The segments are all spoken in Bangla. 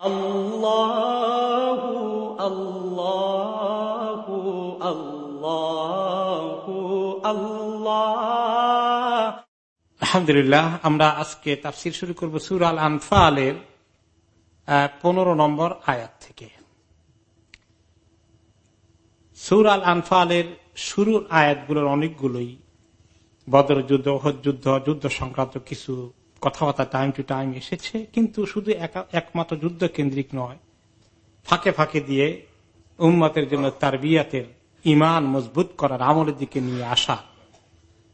আল্লাহু আলহামদুলিল্লাহ আমরা আজকে তাফসির শুরু করব সুরাল আনফালের পনেরো নম্বর আয়াত থেকে। সুরাল আনফালের শুরুর আয়াতগুলোর অনেকগুলোই বদর যুদ্ধ যুদ্ধ যুদ্ধ সংক্রান্ত কিছু কথাবার্তা টাইম টু টাইম এসেছে, কিন্তু শুধু একমাত্র যুদ্ধ কেন্দ্রিক নয়। ফাঁকে ফাঁকে দিয়ে উম্মতের জন্য তার বিয়াতের ইমান মজবুত করার আমলের দিকে নিয়ে আসা।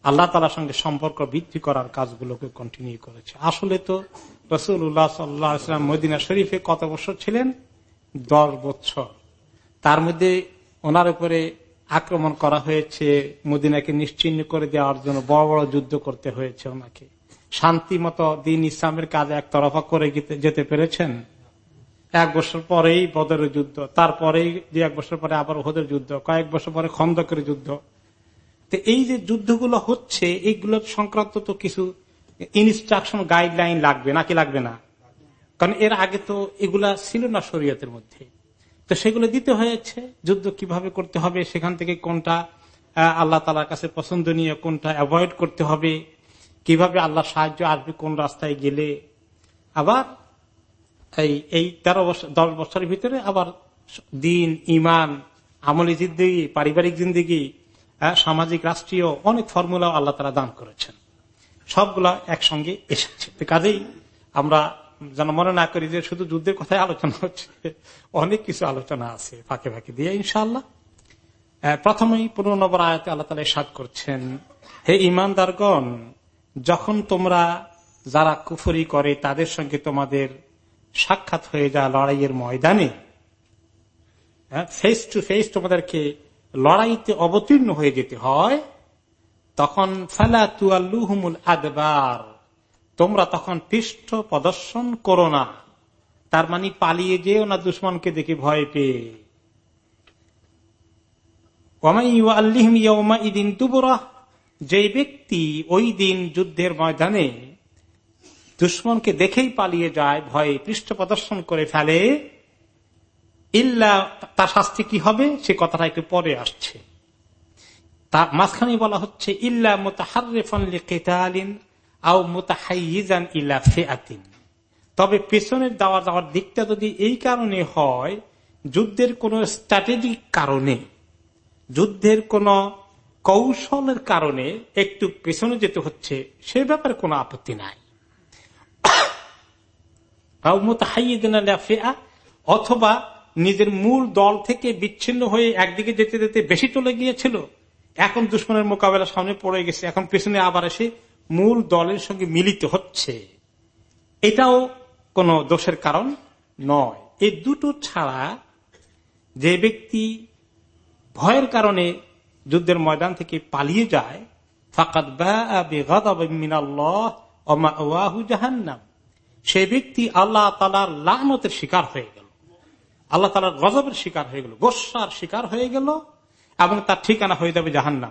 আল্লাহ তালার সঙ্গে সম্পর্ক বৃদ্ধি করার কাজগুলোকে কন্টিনিউ করেছে। আসলে তো রসুল রসুল্লাহ সাল্লাম মদিনা শরীফে কত বছর ছিলেন? দশ বছর। তার মধ্যে ওনার উপরে আক্রমণ করা হয়েছে, মদিনাকে নিশ্চিন্ন করে দেওয়ার জন্য বড় বড় যুদ্ধ করতে হয়েছে ওনাকে। শান্তি মতো দিন ইসলামের কাজ একতরফা করে যেতে পেরেছেন? এক বছর পরেই বদরের যুদ্ধ, তারপরেই দু এক বছর পরে আবার ওহদের যুদ্ধ, কয়েক বছর পরে খন্দকের যুদ্ধ। তো এই যে যুদ্ধগুলো হচ্ছে, এইগুলো সংক্রান্ত তো কিছু ইনস্ট্রাকশন গাইডলাইন লাগবে নাকি লাগবে না? কারণ এর আগে তো এগুলা ছিল না শরীয়তের মধ্যে। তো সেগুলো দিতে হয়েছে, যুদ্ধ কীভাবে করতে হবে, সেখান থেকে কোনটা আল্লাহ তালার কাছে পছন্দনীয়, কোনটা অ্যাভয়েড করতে হবে কীভাবে আল্লাহ সাহায্য আসবে, কোন রাস্তায় গেলে। আবার এই এই তেরো বছর, দশ বছরের ভিতরে আবার দিন ইমান আমলি জিন্দিগি, পারিবারিক জিন্দিগি সামাজিক, রাষ্ট্রীয় অনেক ফর্মুলা আল্লাহ তারা দান করেছেন। সবগুলা একসঙ্গে এসেছে। কাজেই আমরা যেন মনে না করি যে শুধু যুদ্ধের কথাই আলোচনা হচ্ছে, অনেক কিছু আলোচনা আছে ফাঁকে ফাঁকে দিয়ে ইনশাল্লাহ প্রথমেই পনেরো নম্বর আয়তে আল্লাহ তালা সাদ করছেন, হে ইমানদারগণ যখন তোমরা যারা কুফরি করে, তাদের সঙ্গে তোমাদের সাক্ষাৎ হয়ে যা লড়াইয়ের ময়দানে ফেস টু ফেস তোমাদেরকে লড়াইতে অবতীর্ণ হয়ে যেতে হয়, তখন ফালা তুয়াল্লুহুমুল আদবার, তোমরা তখন পৃষ্ঠ প্রদর্শন করো না। তার মানে পালিয়ে যেও না দুশ্মনকে দেখে ভয় পেয়ে। যে ব্যক্তি ওই দিন যুদ্ধের ময়দানে দুশ্মনকে দেখেই পালিয়ে যায়, ভয়ে পৃষ্ঠ প্রদর্শন করে ফেলে, ইল্লা তার শাস্তি কি হবে? সে কথাটা একটু পরে আসছে। তার মাঝখানে বলা হচ্ছে, ইল্লা মোতাহাইজান ইল্লা ফেআতিন। তবে পেছনের দেওয়া যাওয়ার দিকটা যদি এই কারণে হয়, যুদ্ধের কোন স্ট্র্যাটেজিক কারণে, যুদ্ধের কোন কৌশলের কারণে একটু পেছনে যেতে হচ্ছে, সে ব্যাপারে কোনো আপত্তি নাই। অথবা নিজের মূল দল থেকে বিচ্ছিন্ন হয়ে একদিকে যেতে যেতে বেশি চলে গিয়েছিল, এখন দুশ্মনের মোকাবেলা সামনে পড়ে গেছে, এখন পেছনে আবার এসে মূল দলের সঙ্গে মিলিত হচ্ছে। এটাও কোন দোষের কারণ নয়। এই দুটো ছাড়া যে ব্যক্তি ভয়ের কারণে যুদ্ধের ময়দান থেকে পালিয়ে যায়। ফাকাত সে ব্যক্তি আল্লাহ তালার লানতের শিকার হয়ে গেল। আল্লাহ তালার গজবের শিকার হয়ে গেল, গোসার শিকার হয়ে গেল এবং তার ঠিকানা হয়ে যাবে জাহান্নাম।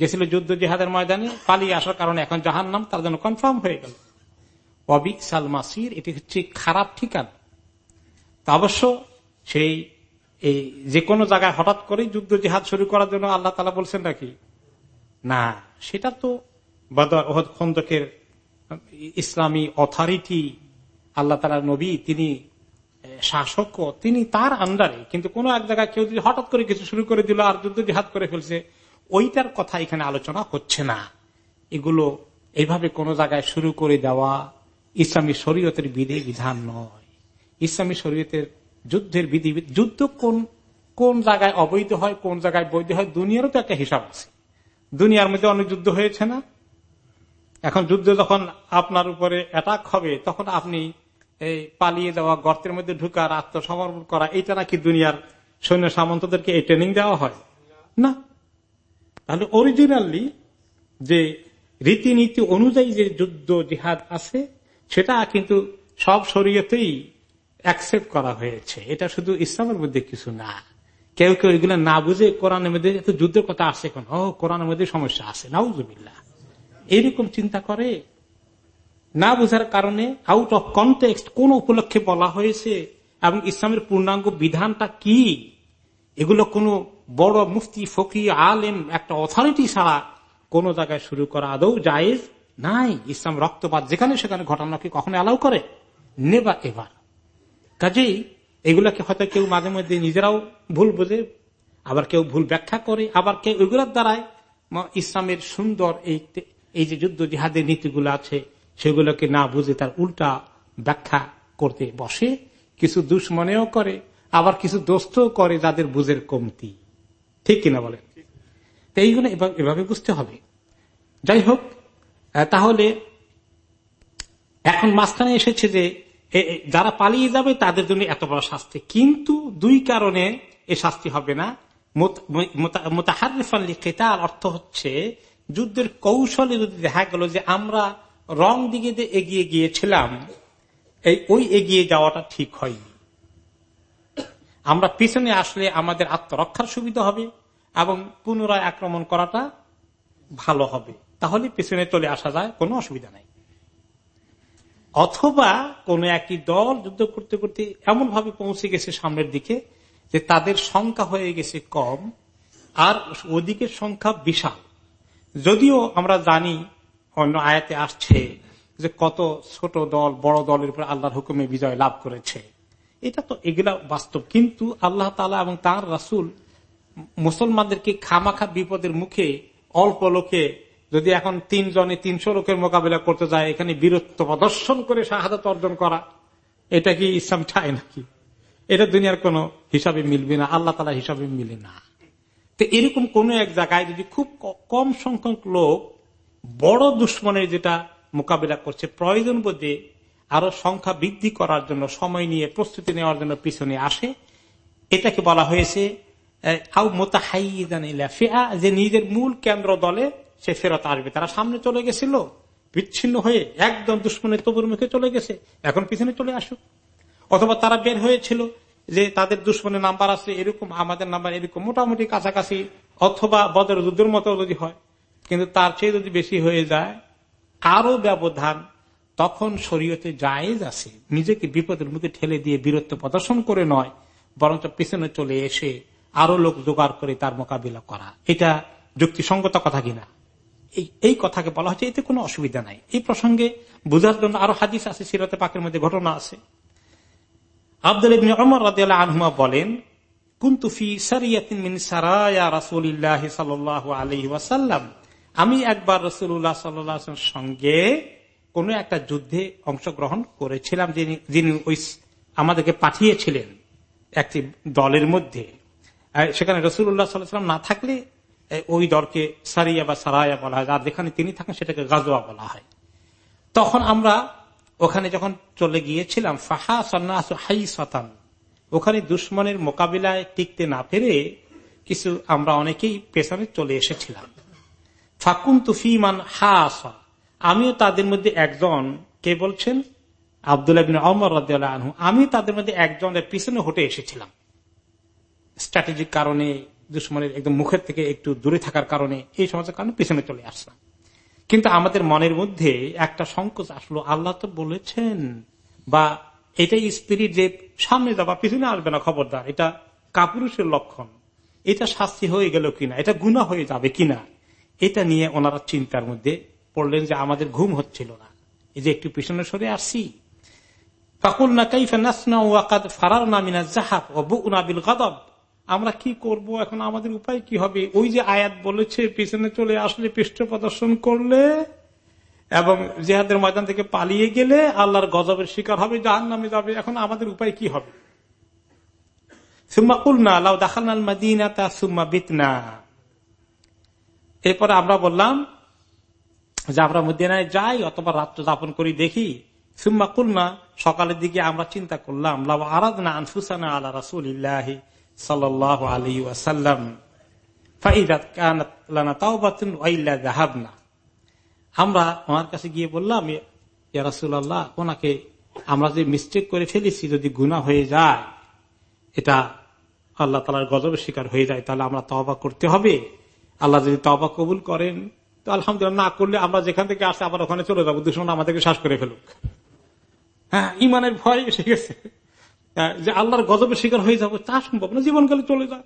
গেছিল যুদ্ধ জেহাদের ময়দানে, পালিয়ে আসার কারণে এখন জাহান্নাম, তার জন্য কনফার্ম হয়ে গেল। অবিক সালমাসির এটি হচ্ছে খারাপ ঠিকানা। অবশ্য সেই এই যে কোনো জায়গায় হঠাৎ করেই যুদ্ধ জিহাদ শুরু করার জন্য আল্লাহ তালা বলছেন নাকি? না, সেটা তো খন্দকের ইসলামী অথরিটি আল্লাহ তালা নবী, তিনি শাসক তিনি তার আন্ডারে। কিন্তু কোন এক জায়গায় কেউ যদি হঠাৎ করে কিছু শুরু করে দিল আর যুদ্ধ জিহাদ করে ফেলছে, ওইটার কথা এখানে আলোচনা হচ্ছে না। এগুলো এইভাবে কোন জায়গায় শুরু করে দেওয়া ইসলামী শরীয়তের বিধি বিধান নয়। ইসলামী শরীয়তের যুদ্ধের বিধি যুদ্ধ কোন কোন জায়গায় অবৈধ হয়, কোন জায়গায় বৈধ হয়, দুনিয়ারও তো একটা হিসাব আছে। দুনিয়ার মধ্যে অনেক যুদ্ধ হয়েছে না? এখন যুদ্ধ যখন আপনার উপরে অ্যাটাক হবে, তখন আপনি এই পালিয়ে দেওয়া গর্তের মধ্যে ঢুকার, আত্মসমর্পণ করা এটা নাকি দুনিয়ার সৈন্য সামন্তদেরকে এই ট্রেনিং দেওয়া হয়? না। তাহলে অরিজিনালি যে রীতিনীতি অনুযায়ী যে যুদ্ধ, জিহাদ আছে, সেটা কিন্তু সব শরীয়তেই অ্যাকসেপ্ট করা হয়েছে। এটা শুধু ইসলামের মধ্যে কিছু না। কেউ কেউ এগুলো না বুঝে কোরআনের মধ্যে এত যুদ্ধের কথা আসে এখন ও, কোরআনের মধ্যে সমস্যা আছে। নাউজুবিল্লা এইরকম চিন্তা করে। না বুঝার কারণে আউট অফ কনটেক্সট কোন উপলক্ষে বলা হয়েছে এবং ইসলামের পূর্ণাঙ্গ বিধানটা কি? এগুলো কোনো বড় মুফতি ফকি আলেম, একটা অথরিটি ছাড়া কোন জায়গায় শুরু করা আদৌ জায়েজ? নাই। ইসলাম রক্তপাত যেখানে সেখানে ঘটনাকে কখনো অ্যালাউ করে? নেবা এবার কাজেই এগুলাকে হয়তো কেউ মাঝে মধ্যে নিজেরাও ভুল বোঝে, আবার কেউ ভুল ব্যাখ্যা করে, আবার কেউ এগুলোর দ্বারাই ইসলামের সুন্দর এই এই যে যুদ্ধ জিহাদের নীতিগুলো আছে, সেগুলোকে না বুঝে তার উল্টা ব্যাখ্যা করতে বসে, কিছু দুশ্মনেও করে, আবার কিছু দোস্ত করে যাদের বুঝের কমতি। ঠিক কিনা বলেন? এইগুলো এভাবে বুঝতে হবে। যাই হোক তাহলে এখন মাঝখানে এসেছে যে যারা পালিয়ে যাবে, তাদের জন্য এত বড় শাস্তি। কিন্তু দুই কারণে এ শাস্তি হবে না। কেতার অর্থ হচ্ছে, যুদ্ধের কৌশলে যদি দেখা গেল যে আমরা রং দিকে এগিয়ে গিয়েছিলাম, এই ওই এগিয়ে যাওয়াটা ঠিক হয়নি। আমরা পিছনে আসলে আমাদের আত্মরক্ষার সুবিধা হবে এবং পুনরায় আক্রমণ করাটা ভালো হবে। তাহলে পিছনে চলে আসা যায়, কোনো অসুবিধা নাই। অথবা কোন একটি দল যুদ্ধ করতে করতে এমন ভাবে পৌঁছে গেছে সামনের দিকে যে তাদের সংখ্যা হয়ে গেছে কম আর ওদিকের সংখ্যা বিশাল। যদিও আমরা জানি, অন্য আয়াতে আসছে যে কত ছোট দল, বড় দলের উপর আল্লাহর হুকুমে বিজয় লাভ করেছে। এটা তো এগুলা বাস্তব। কিন্তু আল্লাহ তালা এবং তার রাসুল মুসলমানদেরকে খামাখা বিপদের মুখে অল্প লোকে যদি এখন তিনজনে তিনশো লোকের মোকাবিলা করতে যায়, এখানে বীরত্ব প্রদর্শন করে শাহাদত অর্জন করা, এটা কি ইসলাম চায় নাকি? এটা দুনিয়ার কোন হিসাবে মিলবে না, আল্লাহ তালা হিসাবে মিলে না। তো এরকম কোন এক জায়গায় যদি খুব কম সংখ্যক লোক বড় দুশ্মনের যেটা মোকাবিলা করছে, প্রয়োজন বোধে আরও সংখ্যা বৃদ্ধি করার জন্য, সময় নিয়ে, প্রস্তুতি নেওয়ার জন্য পিছনে আসে। এটাকে বলা হয়েছে যে নিজের মূল কেন্দ্র দলে সে ফেরত আসবে। তারা সামনে চলে গেছিল, বিচ্ছিন্ন হয়ে একদম দুশ্মনের তবুর মুখে চলে গেছে। এখন পিছনে চলে আসুক। অথবা তারা বের হয়েছিল যে তাদের দুশ্মনের নাম্বার আছে এরকম, আমাদের নাম্বার এরকম, মোটামুটি কাছাকাছি, অথবা বদর যুদ্ধের মতো যদি হয়। কিন্তু তার চেয়ে যদি বেশি হয়ে যায় আরও ব্যবধান, তখন শরীয়তে জায়েজ আছে। নিজেকে বিপদের মুখে ঠেলে দিয়ে বীরত্ব প্রদর্শন করে নয়, বরঞ্চ পিছনে চলে এসে আরও লোক জোগাড় করে তার মোকাবিলা করা। এটা যুক্তিসঙ্গত কথা কিনা? এই কথাকে বলা হচ্ছে, এতে কোনো অসুবিধা নাই। এই প্রসঙ্গে বোঝার জন্য আরও হাদিস আছে, সিরতে পাকের মধ্যে ঘটনা আছে। আব্দুল ইবনে আনহুমা বলেন সারায়া আমি একবার রাসূলুল্লাহ সাল্লাল্লাহু আলাইহি সঙ্গে কোন একটা যুদ্ধে অংশগ্রহণ করেছিলাম, যিনি যিনি ওই আমাদেরকে পাঠিয়েছিলেন একটি দলের মধ্যে। সেখানে রসুল্লাহ সাল্লাম না থাকলে ওই দলকে সারিয়া বা সারাইয়া বলা হয়। আর যেখানে তিনি থাকেন সেটাকে গাজোয়া বলা হয়। তখন আমরা ওখানে যখন চলে গিয়েছিলাম ফাহা সন্ন্যাস হাই শতান ওখানে দুশ্মনের মোকাবিলায় টিকতে না পেরে কিছু আমরা অনেকেই পেছনে চলে এসেছিলাম। ফাকুন তুফিমান হা আমিও তাদের মধ্যে একজন। কে বলছেন? আবদুল্লাহ আমি তাদের মধ্যে একজনের পিছনে হটে এসেছিলাম। স্ট্র্যাটেজিক কারণে দুশ্মনের একদম মুখের থেকে একটু দূরে থাকার কারণে এই সমস্ত কারণে পিছনে চলে আসলাম। কিন্তু আমাদের মনের মধ্যে একটা সংকোচ আসলো, আল্লাহ তো বলেছেন, বা এটাই স্পিরিট যে সামনে যাবা পিছনে আসবে না খবরদার, এটা কাপুরুষের লক্ষণ। এটা শাস্তি হয়ে গেল কিনা, এটা গুণা হয়ে যাবে কিনা, এটা নিয়ে ওনারা চিন্তার মধ্যে পড়লেন যে আমাদের ঘুম হচ্ছিল না। এই যে একটু পিছনে সরে আসছি কাকুল না কাইফা নাসনা ওয়াকাদ ফারার নামিনা জাহাব ও বুনাবিল গাদব। আমরা কি করব? এখন আমাদের উপায় কি হবে? ওই যে আয়াত বলেছে, পিছনে চলে আসলে পৃষ্ঠ প্রদর্শন করলে এবং জেহাদের ময়দান থেকে পালিয়ে গেলে আল্লাহর গজবের শিকার হবে জাহান নামে যাবে। এখন আমাদের উপায় কি হবে? দাখাল সুম্মা এরপরে আমরা বললাম যে আমরা মদিনায় যাই অথবা রাত্র যাপন করি, দেখি। সুম্মা কুলনা, সকালের দিকে আমরা চিন্তা করলাম আরাধনা আনফুসানা আল্লাহ রাসুল ইল্লাহি আমরা ওনার কাছে গিয়ে বললাম ওনাকে আমরা যে মিস্টেক করে ফেলেছি, যদি গুণা হয়ে যায়, এটা আল্লাহ তালার গজবের শিকার হয়ে যায়, তাহলে আমরা তবা করতে হবে। আল্লাহ যদি তবা কবুল করেন, তো আলহামদুলিল্লাহ, না করলে আমরা যেখান থেকে আসে, আবার ওখানে চলে যাব। দুশ্মন আমাদেরকে শ্বাস করে ফেলুক। হ্যাঁ ইমানের ভয় এসে গেছে। যে আল্লাহর গজবের শিকার হয়ে যাব, তা সম্ভব না জীবনকালে চলে যাক।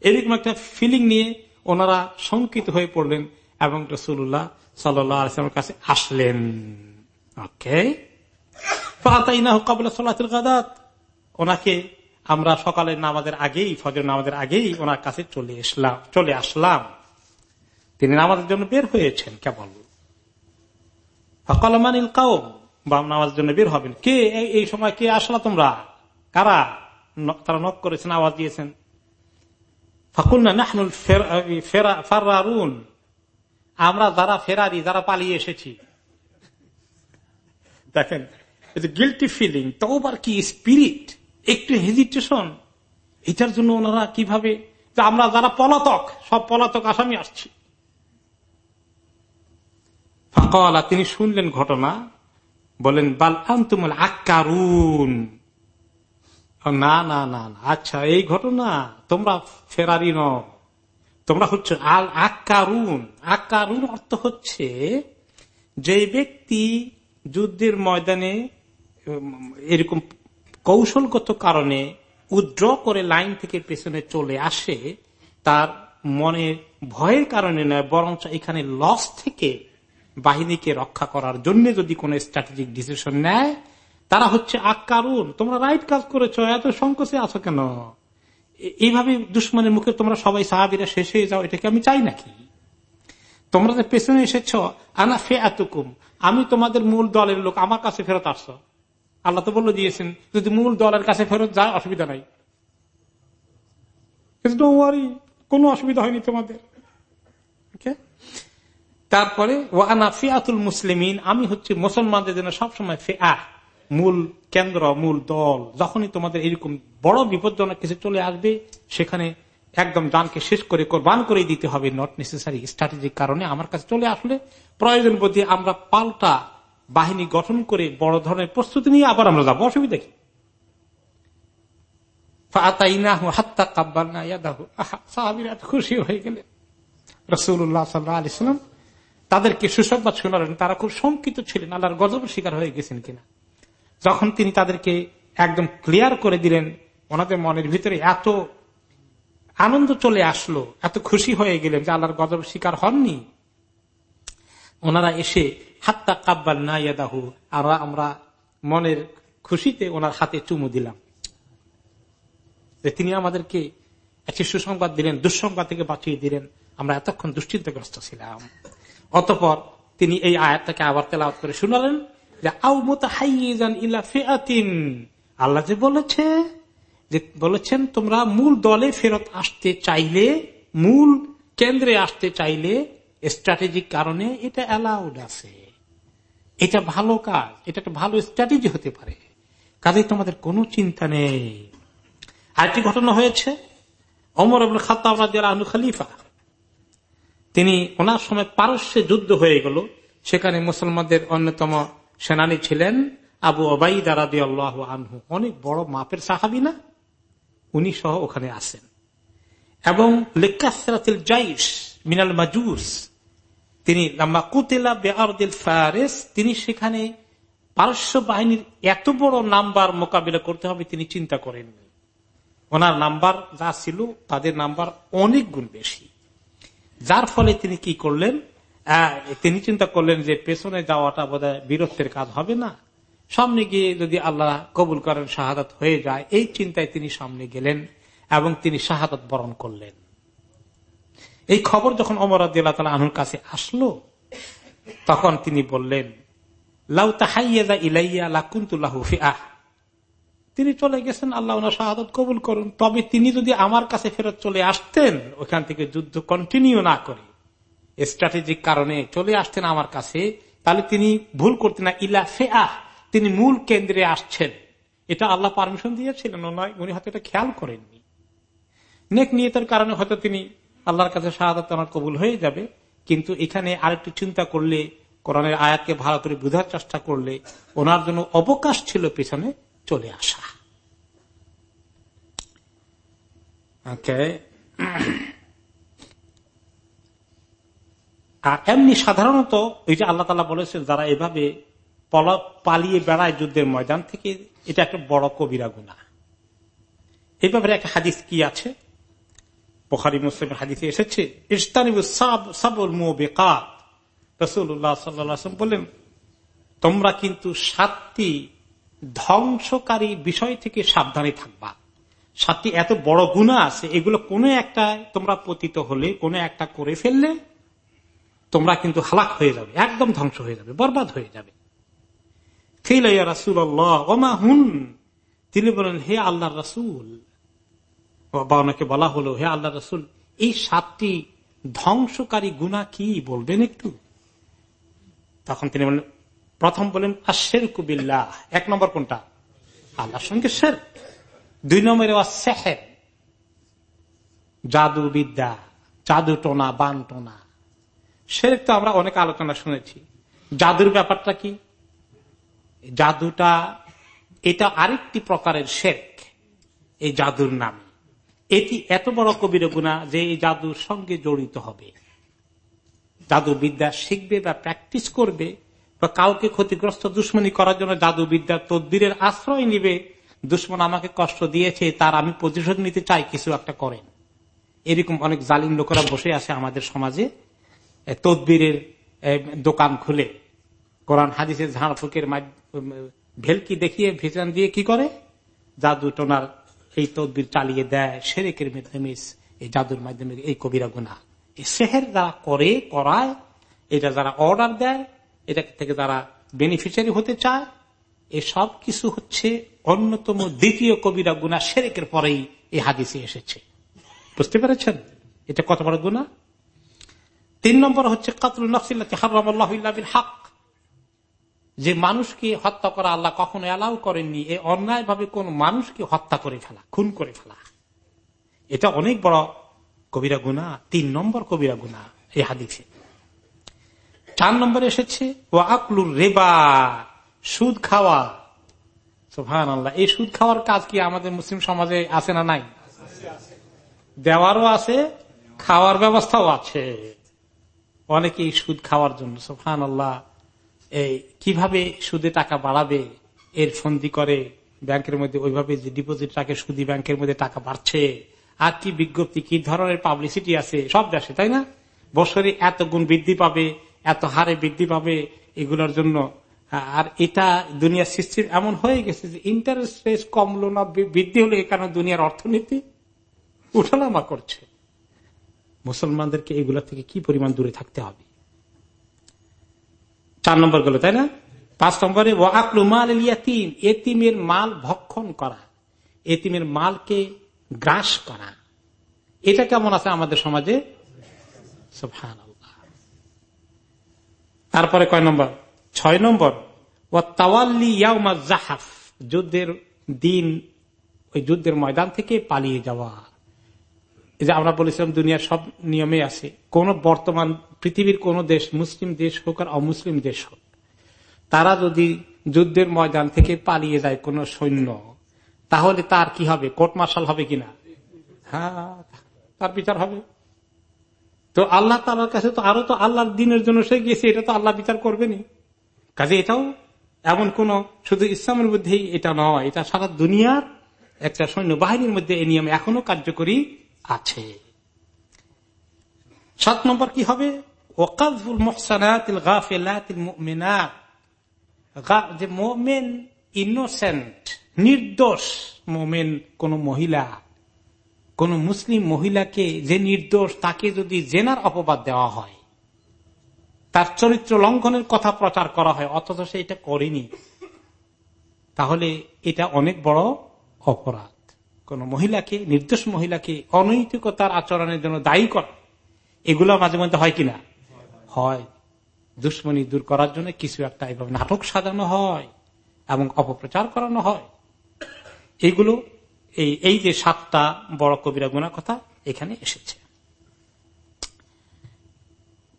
এরকম একটা ফিলিং নিয়ে ওনারা শঙ্কিত হয়ে পড়লেন এবং রসুল্লাহ সাল্লামের কাছে আসলেন। ওকে ওনাকে আমরা সকালের নামাজের আগেই ফজর নামাজের আগেই ওনার কাছে চলে আসলাম চলে আসলাম। তিনি নামাজের জন্য বের হয়েছেন, কেবল। ফকলমানিল কাউম বা নামাজের জন্য বের হবেন। কে এই সময় কে আসলা তোমরা? কারা তারা নক করেছেন, আওয়াজ দিয়েছেন। ফারুন আমরা যারা ফেরারি, যারা পালিয়ে এসেছি। দেখেন গিলটি ফিলিং তোবার কি স্পিরিট একটু হেজিটেশন এটার জন্য ওনারা কীভাবে আমরা যারা পলাতক, সব পলাতক আসামি আসছি। ফাঁকা তিনি শুনলেন ঘটনা, বলেন, বাল আন্তুমল আকারুন না না না আচ্ছা এই ঘটনা তোমরা ফেরারি ন তোমরা হচ্ছে আল আকারুন আকারুন অর্থ হচ্ছে যে ব্যক্তি যুদ্ধের ময়দানে এরকম কৌশলগত কারণে উদ্র করে লাইন থেকে পেছনে চলে আসে, তার মনে ভয়ের কারণে নয়, বরঞ্চ এখানে লস থেকে বাহিনীকে রক্ষা করার জন্য যদি কোন স্ট্র্যাটেজিক ডিসিশন নেয় তারা হচ্ছে আকারুন তোমরা রাইট কাজ করেছ, এত সংকোচে আছো কেন? এইভাবে দুশ্মনের মুখে তোমরা সবাই সাহাবিরা শেষ হয়ে যাও, এটাকে আমি চাই নাকি? তোমরা যে পেছনে এসেছ, আনা ফে এতকুম আমি তোমাদের মূল দলের লোক, আমার কাছে ফেরত আসছ আল্লাহ তো বলে দিয়েছেন, যদি মূল দলের কাছে ফেরত যায় অসুবিধা নাই। কোনো অসুবিধা হয়নি তোমাদের। তারপরে ওয়ানা ফিয়াতুল মুসলিমিন, আমি হচ্ছে মুসলমানদের জন্য সবসময় ফে ফেয়া মূল কেন্দ্র, মূল দল, যখনই তোমাদের এরকম বড় বিপজ্জনক কিছু চলে আসবে, সেখানে একদম দানকে শেষ করে কোরবান করে দিতে হবে নট নেসেসারি স্ট্র্যাটেজিক কারণে আমার কাছে চলে আসলে প্রয়োজন বোধে আমরা পাল্টা বাহিনী গঠন করে বড় ধরনের প্রস্তুতি নিয়ে আবার আমরা যাব। অসুবিধা কি? তাদেরকে সুসংবাদ শোনালেন। তারা খুব শঙ্কিত ছিলেন, আল্লাহর গজব শিকার হয়ে গেছেন কিনা। যখন তিনি তাদেরকে একদম ক্লিয়ার করে দিলেন, ওনাদের মনের ভিতরে এত আনন্দ চলে আসলো, এত খুশি হয়ে গেলেন যে আল্লাহর গজব শিকার হননি। ওনারা এসে, হাত্তা কাব্বাল না ইয়াদাহু আর আমরা মনের খুশিতে ওনার হাতে চুমু দিলাম। যে তিনি আমাদেরকে একটি সুসংবাদ দিলেন, দুঃসংবাদ থেকে বাঁচিয়ে দিলেন। আমরা এতক্ষণ দুশ্চিন্তাগ্রস্ত ছিলাম। অতপর তিনি এই আয়াতটাকে আবার তেলাওয়াত করে শুনালেন। আল্লাহ যে বলেছে, যে বলেছেন, তোমরা মূল দলে ফেরত আসতে চাইলে, মূল কেন্দ্রে আসতে চাইলে স্ট্র্যাটেজিক কারণে এটা অ্যালাউড আছে। এটা ভালো কাজ, এটা একটা ভালো স্ট্র্যাটেজি হতে পারে। কাজে তোমাদের কোনো চিন্তা নেই। আরেকটি ঘটনা হয়েছে অমর আবুল খাতাব আনু খালিফা। তিনি ওনার সময় পারস্যে যুদ্ধ হয়ে গেল, সেখানে মুসলমানদের অন্যতম সেনানী ছিলেন আবু অবাই দারাদি আল্লাহ আনহু। অনেক বড় মাপের সাহাবি না? উনি সহ ওখানে আসেন এবং মিনাল মাজুস, তিনি ফারেস, তিনি সেখানে পারস্য বাহিনীর এত বড় নাম্বার মোকাবিলা করতে হবে তিনি চিন্তা করেননি। ওনার নাম্বার যা ছিল, তাদের নাম্বার অনেক গুণ বেশি। যার ফলে তিনি কি করলেন? তিনি চিন্তা করলেন যে পেছনে যাওয়াটা বোধ বীরত্বের কাজ হবে না। সামনে গিয়ে যদি আল্লাহ কবুল করেন, শাহাদাত হয়ে যায়, এই চিন্তায় তিনি সামনে গেলেন এবং তিনি শাহাদাত বরণ করলেন। এই খবর যখন অমর আনুর কাছে আসলো, তখন তিনি বললেন তিনি চলে গেছেন, আল্লাহ ওনার শাহাদত কবুল করুন। তবে তিনি যদি আমার কাছে ফেরত চলে আসতেন, ওখান থেকে যুদ্ধ কন্টিনিউ না করে। স্ট্র্যাটেজিক কারণে চলে আসতেন আমার কাছে, তাহলে তিনি ভুল করতেন না। ইলা ফে আহ তিনি মূল কেন্দ্রে আসছেন। এটা আল্লাহ পারমিশন দিয়েছিলেন নয়, উনি হয়তো এটা খেয়াল করেননি। নেক নিয়তের কারণে হয়তো তিনি আল্লাহর কাছে শাহাদত ওনার কবুল হয়ে যাবে, কিন্তু এখানে আরেকটু চিন্তা করলে, কোরআনের আয়াতকে ভালো করে বোঝার চেষ্টা করলে, ওনার জন্য অবকাশ ছিল পিছনে চলে আসা। ওকে আর এমনি সাধারণত ওই যে আল্লাহ তালা বলেছেন, যারা এভাবে পালিয়ে বেড়ায় যুদ্ধের ময়দান থেকে, এটা একটা বড় কবিরা গুণা এই ব্যাপারে একটা হাদিস কি আছে? পোখারি মুসলিমের হাদিসে এসেছে বললেন, তোমরা কিন্তু সাতটি ধ্বংসকারী বিষয় থেকে সাবধানে থাকবা। সাতটি এত বড় গুণা আছে, এগুলো কোনো একটা তোমরা পতিত হলে, কোনো একটা করে ফেললে তোমরা কিন্তু হালাক হয়ে যাবে, একদম ধ্বংস হয়ে যাবে, বরবাদ হয়ে যাবে। তিনি বলেন, হে আল্লাহ রাসুল। বা অনেকে বলা হলো, হে আল্লাহ রসুল, এই সাতটি ধ্বংসকারী গুণা কি বলবেন একটু? তখন তিনি বলেন, প্রথম বলেন আশের কুবিল্লা এক নম্বর কোনটা? আল্লাহর সঙ্গে শের দুই নম্বরে জাদু বিদ্যা জাদু টোনা বান টোনা শের তো আমরা অনেক আলোচনা শুনেছি। জাদুর ব্যাপারটা কি? জাদুটা, এটা আরেকটি প্রকারের শেখ এই জাদুর নামে। এটি এত বড় কবির গুণা যে এই জাদুর সঙ্গে জড়িত হবে। জাদু বিদ্যা শিখবে বা প্র্যাকটিস করবে বা কাউকে ক্ষতিগ্রস্ত, দুশ্মনী করার জন্য জাদু বিদ্যা তদ্বিরের আশ্রয় নিবে, দুশ্মন আমাকে কষ্ট দিয়েছে, তার আমি প্রতিশোধ নিতে চাই, কিছু একটা করেন। এরকম অনেক জালিম লোকেরা বসে আছে আমাদের সমাজে। তদ্বিরের দোকান খুলে। কোরআন হাদিসের ঝাড় ফুকের ভেলকি দেখিয়ে ভিজান দিয়ে কি করে? জাদু টোনার এই তদবির চালিয়ে দেয় সেরেকের মাধ্যমে, এই জাদুর মাধ্যমে এই কবিরা গুনা এই সেহের যারা করে, করায়, এটা যারা অর্ডার দেয়, এটা থেকে যারা বেনিফিশিয়ারি হতে চায়, এ সব কিছু হচ্ছে অন্যতম দ্বিতীয় কবিরা গুণা সেরেকের পরেই এই হাদিসে এসেছে। বুঝতে পেরেছেন? এটা কত বড় গুণা তিন নম্বর হচ্ছে কাতরুল নফসিল্লাহ হাক। যে মানুষকে হত্যা করা আল্লাহ কখনো অ্যালাউ করেননি এই অন্যায় ভাবে কোন মানুষকে হত্যা করে ফেলা, খুন করে ফেলা। এটা অনেক বড় কবিরা গুণা তিন নম্বর কবিরা গুণা এই হাদিসে। চার নম্বর এসেছে ও আকলুর রেবা, সুদ খাওয়া। সোহান আল্লাহ এই সুদ খাওয়ার কাজ কি আমাদের মুসলিম সমাজে আছে না নাই? দেওয়ারও আছে, খাওয়ার ব্যবস্থাও আছে। অনেকেই সুদ খাওয়ার জন্য সোহান আল্লাহ এই কীভাবে সুদে টাকা বাড়াবে, এর ফন্দি করে, ব্যাংকের মধ্যে ওইভাবে যে ডিপোজিট রাখে, সুদী ব্যাংকের মধ্যে টাকা বাড়ছে, আর কি বিজ্ঞপ্তি, কি ধরনের পাবলিসিটি আছে, সব দেশে তাই না? বছরে এত গুণ বৃদ্ধি পাবে, এত হারে বৃদ্ধি পাবে, এগুলোর জন্য, আর এটা দুনিয়ার সিস্টেম এমন হয়ে গেছে যে ইন্টারেস্ট রেট কমলো না বৃদ্ধি হলো, এ কারণে দুনিয়ার অর্থনীতি উঠানামা করছে। মুসলমানদেরকে এগুলা থেকে কি পরিমাণ দূরে থাকতে হবে? চার নম্বর গেল তাই না? পাঁচ নম্বরে ও আকলু মাল ইয়াতিম এতিমের মাল ভক্ষণ করা, এতিমের মালকে গ্রাস করা। এটা কেমন আছে আমাদের সমাজে? তারপরে কয় নম্বর? ছয় নম্বর ও তাওয়াল্লি ইয়াউমা জাহাফ যুদ্ধের দিন, ওই যুদ্ধের ময়দান থেকে পালিয়ে যাওয়া। এই যে আমরা বলেছিলাম দুনিয়ার সব নিয়মে আছে। কোন বর্তমান পৃথিবীর কোন দেশ মুসলিম দেশ হোক আর অমুসলিম দেশ হোক, তারা যদি যুদ্ধের ময়দান থেকে পালিয়ে যায় কোন সৈন্য, তাহলে তার কি হবে? কোর্ট মার্শাল হবে কিনা? হ্যাঁ তার বিচার হবে। তো আল্লাহ তালার কাছে তো আরও তো আল্লাহর দিনের জন্য সে গিয়েছে, এটা তো আল্লাহ বিচার করবেনি কাজে এটাও এমন কোন, শুধু ইসলামের মধ্যেই এটা নয়, এটা সারা দুনিয়ার একটা সৈন্য বাহিনীর মধ্যে এই নিয়ম এখনও কার্যকরী আছে। সাত নম্বর কি হবে? ওকাজুল যে মোমেন ইনোসেন্ট নির্দোষ মোমেন কোন মহিলা, কোন মুসলিম মহিলাকে যে নির্দোষ, তাকে যদি জেনার অপবাদ দেওয়া হয়, তার চরিত্র লঙ্ঘনের কথা প্রচার করা হয়, অথচ সে এটা করেনি, তাহলে এটা অনেক বড় অপরাধ। কোন মহিলাকে, নির্দোষ মহিলাকে অনৈতিকতার আচরণের জন্য দায়ী করা। এগুলো মাঝে মধ্যে হয় কিনা? হয়। দুশ্মনী দূর করার জন্য কিছু একটা এভাবে নাটক সাজানো হয় এবং অপপ্রচার করানো হয়। এগুলো, এই এই যে সাতটা বড় কবিরা গুণার কথা এখানে এসেছে।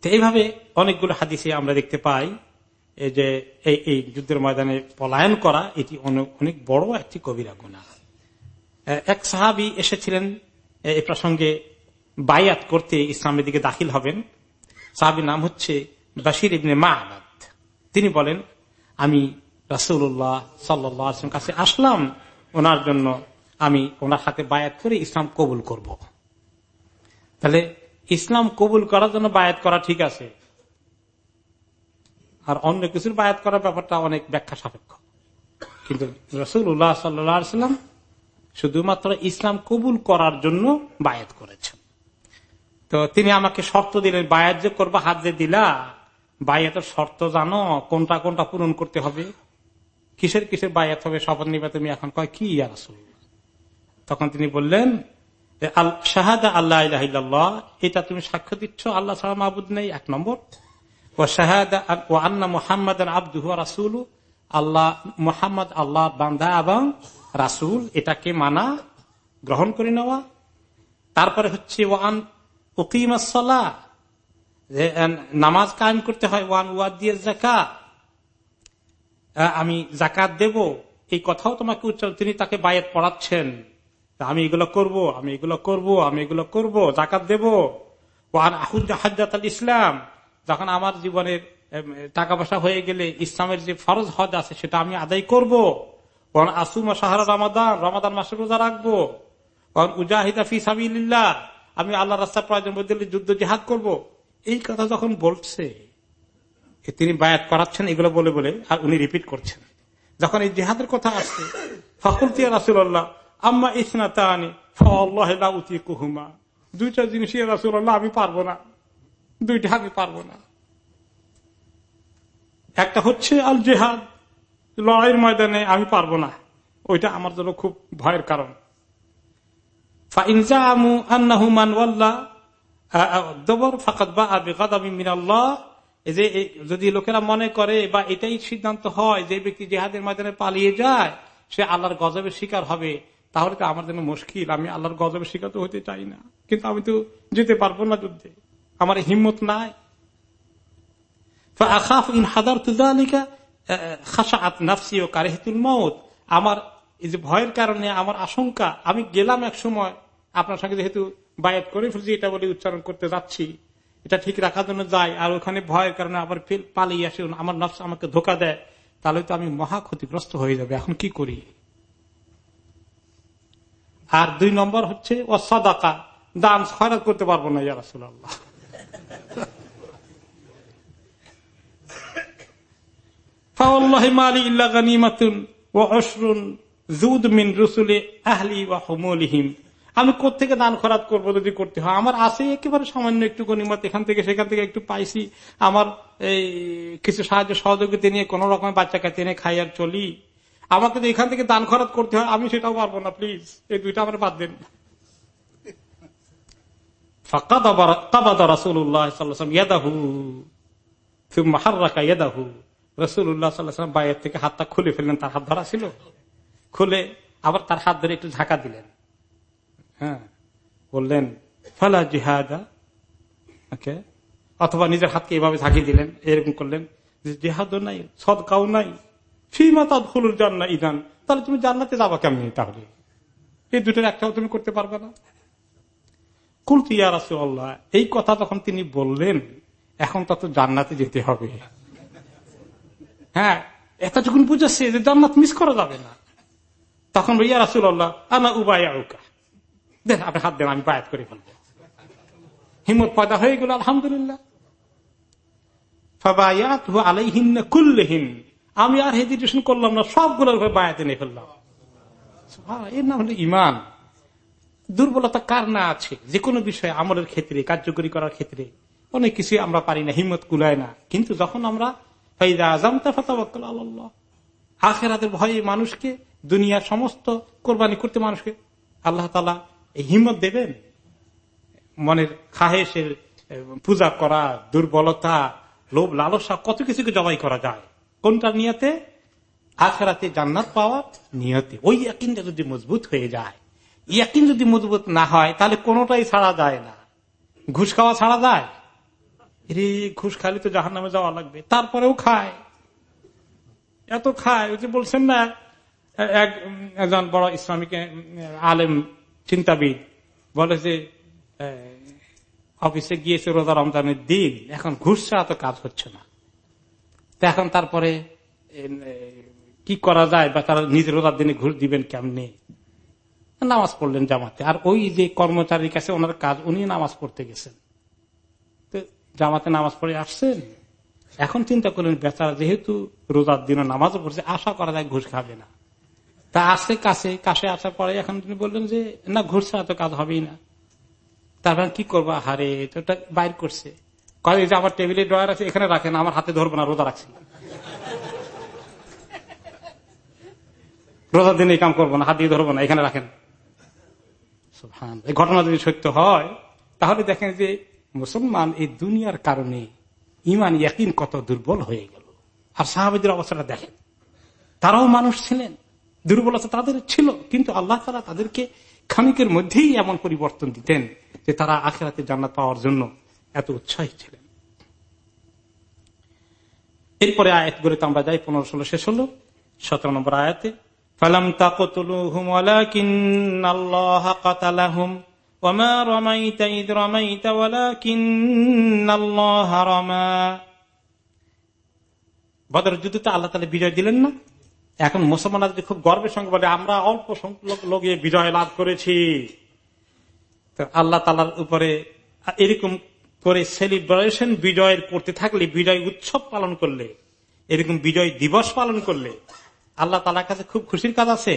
তো এইভাবে অনেকগুলো হাদিসে আমরা দেখতে পাই যে এই যুদ্ধের ময়দানে পলায়ন করা, এটি অনেক বড় একটি কবিরা গুণা এক সাহাবি এসেছিলেন, এ প্রসঙ্গে বায়াত করতে ইসলামের দিকে দাখিল হবেন। সাহাবির নাম হচ্ছে বাসির ইবনে মা তিনি বলেন, আমি রাসুল্লাহ সাল্লাম কাছে আসলাম, ওনার জন্য আমি ওনার হাতে বায়াত করে ইসলাম কবুল করব। তাহলে ইসলাম কবুল করার জন্য বায়াত করা ঠিক আছে। আর অন্য কিছুর বায়াত করার ব্যাপারটা অনেক ব্যাখ্যা সাপেক্ষ। কিন্তু রসুল উল্লাহ সাল্লাম শুধুমাত্র ইসলাম কবুল করার জন্য বায়াত করেছেন তো তিনি আমাকে শর্ত দিলেন, বায়াত যে করব, হাত যে দিলা, বায়াতের শর্ত জানো, কোনটা কোনটা পূরণ করতে হবে? কিসের কিসের বায়াত হবে, শপথ নিবে তুমি? এখন কয়, কি আসল তখন তিনি বললেন শাহাদা আল্লাহ এটা তুমি সাক্ষ্য দিচ্ছ, আল্লাহ মাহবুদ নেই, এক নম্বর। ও শাহাদা ও আন্না মোহাম্মদ আব্দুহ রাসুল আল্লাহ মোহাম্মদ আল্লাহ বান্দা এবং রাসুল এটাকে মানা, গ্রহণ করে নেওয়া। তারপরে হচ্ছে ওয়ান উকিমাসলা নামাজ কায়েম করতে হয়, ওয়ান ওয়াদ দিয়ে জাকা আমি জাকাত দেব, এই কথাও তোমাকে উচ্চারণ, তিনি তাকে বায়ের পড়াচ্ছেন। আমি এগুলো করব, আমি এগুলো করব, আমি এগুলো করব জাকাত দেব। ওয়ান আহুজাত ইসলাম, যখন আমার জীবনের টাকা পয়সা হয়ে গেলে ইসলামের যে ফরজ হজ আছে, সেটা আমি আদায় করব। ওয়ান আসুমা সাহারা রমাদান রমাদান মাসে রোজা রাখব। ওয়ান উজাহিদা ফি সাবিল্লাহ আমি আল্লাহ রাস্তা প্রয়োজন বলতে যুদ্ধ জেহাদ করব। এই কথা যখন বলছে তিনি বায়াত করাচ্ছেন, এগুলো বলে বলে, আর উনি রিপিট করছেন। যখন এই জেহাদের কথা আসছে ফকুলতিয়া রাসুল্লাহ আম্মা ইসনা তানি উতি কুহুমা দুইটা জিনিস রাসুল্লাহ আমি পারব না। দুইটা আমি পারব না। একটা হচ্ছে আল জেহাদ লড়াইয়ের ময়দানে আমি পারব না। ওইটা আমার জন্য খুব ভয়ের কারণ। যদি লোকেরা মনে করে বা এটাই সিদ্ধান্ত হয় যে ব্যক্তি জেহাদের ময়দানে পালিয়ে যায়, সে আল্লাহর গজবের শিকার হবে। তাহলে তো আমার জন্য মুশকিল। আমি আল্লাহর গজবের শিকার তো হতে চাই না। কিন্তু আমি তো যেতে পারব না যুদ্ধে। আমার হিম্মত নাই। আমার এই যে ভয়ের কারণে, আমার আশঙ্কা, আমি গেলাম এক সময়, আপনার সঙ্গে যেহেতু বায়াত করে ফেলছি, এটা বলে উচ্চারণ করতে যাচ্ছি। এটা ঠিক রাখার জন্য যাই, আর ওখানে ভয়ের কারণে আবার পালিয়ে আসে, আমার নফস আমাকে ধোকা দেয়। তাহলে তো আমি মহা ক্ষতিগ্রস্ত হয়ে যাবে, এখন কি করি? আর দুই নম্বর হচ্ছে ও সদাকা দান খয়রাত করতে পারব না ইয়ারাসুল্লাহ আমি কোথেকে দান খরাত করব যদি করতে হয়? আমার আছে একেবারে সামান্য একটু গণিমত এখান থেকে সেখান থেকে একটু পাইছি। আমার এই কিছু সাহায্য সহযোগিতা নিয়ে কোন রকমের বাচ্চাকে টেনে খাই আর চলি। আমাকে তো এখান থেকে দান খরাত করতে হয়, আমি সেটাও পারব না প্লিজ এই দুইটা আমার বাদ দেন। বাইরের থেকে হাতটা খুলে ফেললেন, তার হাত ধরা ছিল। খুলে আবার তার হাত ধরে একটু ঝাঁকা দিলেন। হ্যাঁ বললেন, ফালা জিহাদা। ওকে, অথবা নিজের হাতকে এভাবে ঝাঁকিয়ে দিলেন, এরকম করলেন, যে নাই, সদকাও নাই, ফিমা তাদ হলুর জান্না ইদান। তাহলে তুমি জান্নাতে যাবা কেমনি তাহলে? এই দুটোর একটাও তুমি করতে পারবে না। কুলতি কুলতিয়া রাসুল্লাহ এই কথা তখন তিনি বললেন, এখন তত জান্নাতে যেতে হবে। হ্যাঁ এত যখন বুঝাচ্ছে যে জান্নাত মিস করা যাবে না। তখন ইয়া রাসুল্লাহ আনা উবায়া উকা আপনি হাত দেন, আমি বায়াত করে ফেলব। হিম্মত পয়দা হয়ে গেল, আলহামদুলিল্লাহ। আমি আর হেজিটেশন করলাম না, সবগুলোর দুর্বলতা কার না আছে? যে কোনো বিষয়ে আমলের ক্ষেত্রে, কার্যকরী করার ক্ষেত্রে। অনেক কিছু আমরা পারি না, হিম্মত কুলায় না। কিন্তু যখন আমরা আখেরাদের ভয়ে মানুষকে, দুনিয়ার সমস্ত কোরবানি করতে মানুষকে আল্লাহ তালা এই হিম্মত দেবেন? মনের খাহেসের পূজা করা, দুর্বলতা, লোভ, লালসা কত কিছুকে জবাই করা যায়? কোনটা নিয়তে? আখেরাতে জান্নাত পাওয়ার নিয়তে। ওই একিনটা যদি মজবুত হয়ে যায়, ইয়াকিন যদি মজবুত না হয়, তাহলে কোনোটাই ছাড়া যায় না। ঘুষ খাওয়া ছাড়া যায়? ঘুষ খালি তো জাহান নামে যাওয়া লাগবে। তারপরেও খায়। এত খায়। ওই যে বলছেন না একজন বড় ইসলামিক আলেম, চিন্তাবিদ বলে যে অফিসে গিয়েছে রোজা রমজানের দিন, এখন ঘুষ ছাড়া তো কাজ হচ্ছে না। এখন তারপরে কি করা যায় বা তারা নিজের রোজার দিনে ঘুষ দিবেন কেমনে? নামাজ পড়লেন জামাতে। আর ওই যে কর্মচারীর কাছে ওনার কাজ, উনি নামাজ পড়তে গেছেন। জামাতে নামাজ পড়ে আসছেন? এখন চিন্তা করলেন, বেচারা যেহেতু রোজার দিনে নামাজও পড়ছে, আশা করা যায় ঘুষ খাবে না। তা আসে কাছে কাছে আসার পরে এখন তিনি বললেন যে, না, ঘুষ ছাড়া তো কাজ হবেই না। তারপর কি করব? হারে ওটা বাইর করছে। কয় যে আমার টেবিলে ড্রয়ার আছে, এখানে রাখেন, আমার হাতে ধরবো না, রোজা রাখছি রোজার দিনে এই কাম করব না, হাত দিয়ে ধরবো না, এখানে রাখেন। ঘটনা যদি সত্য হয়, তাহলে দেখেন যে মুসলমান এই দুনিয়ার কারণে ইমান, ইয়াকিন কত দুর্বল হয়ে গেল। আর সাহাবিদের অবস্থাটা দেখেন। তারাও মানুষ ছিলেন। দুর্বলতা তাদের ছিল, কিন্তু আল্লাহ তালা তাদেরকে খানিকের মধ্যেই এমন পরিবর্তন দিতেন যে তারা আখেরাতে জান্নাত পাওয়ার জন্য এত উৎসাহী ছিলেন। এরপরে আয়াত করে তো আমরা যাই, পনেরো ষোলো, শেষ হলো। সতেরো নম্বর আয়াতে, ফালাম ওয়ালাকিন্নাল্লাহ কাতালাহুম। ওমা রমাইতা ইদ রমাইতা ওয়ালাকিন্নাল্লাহ রমা বদর যুদ্ধতে আল্লাহ তাআলা বিজয় দিলেন না। এখন মুসলমানরা যদি খুব গর্বের সঙ্গে বলে, আমরা অল্প সংখ্যক লোকে বিজয় লাভ করেছি। আল্লাহ তালার উপরে এরকম করে সেলিব্রেশন বিজয়ের করতে থাকলে, বিজয় উৎসব পালন করলে, এরকম বিজয় দিবস পালন করলে, আল্লাহ তালার কাছে খুব খুশির কাজ আছে?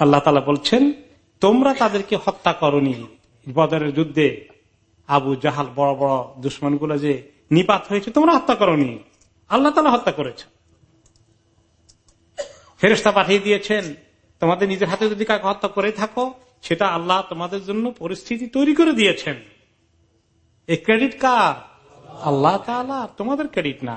আল্লাহ তালা বলছেন, তোমরা তাদেরকে হত্যা করনি। বদরের যুদ্ধে আবু জাহাল বড় বড় দুশ্মন যে নিপাত হয়েছে, তোমরা হত্যা করনি। আল্লাহ তালা হত্যা করেছে। ফেরেস্তা পাঠিয়ে দিয়েছেন, তোমাদের নিজের হাতে যদি কাকে হত্যা করে থাকো, সেটা আল্লাহ তোমাদের জন্য পরিস্থিতি তৈরি করে দিয়েছেন। এই ক্রেডিট কার? আল্লাহ তোমাদের ক্রেডিট না।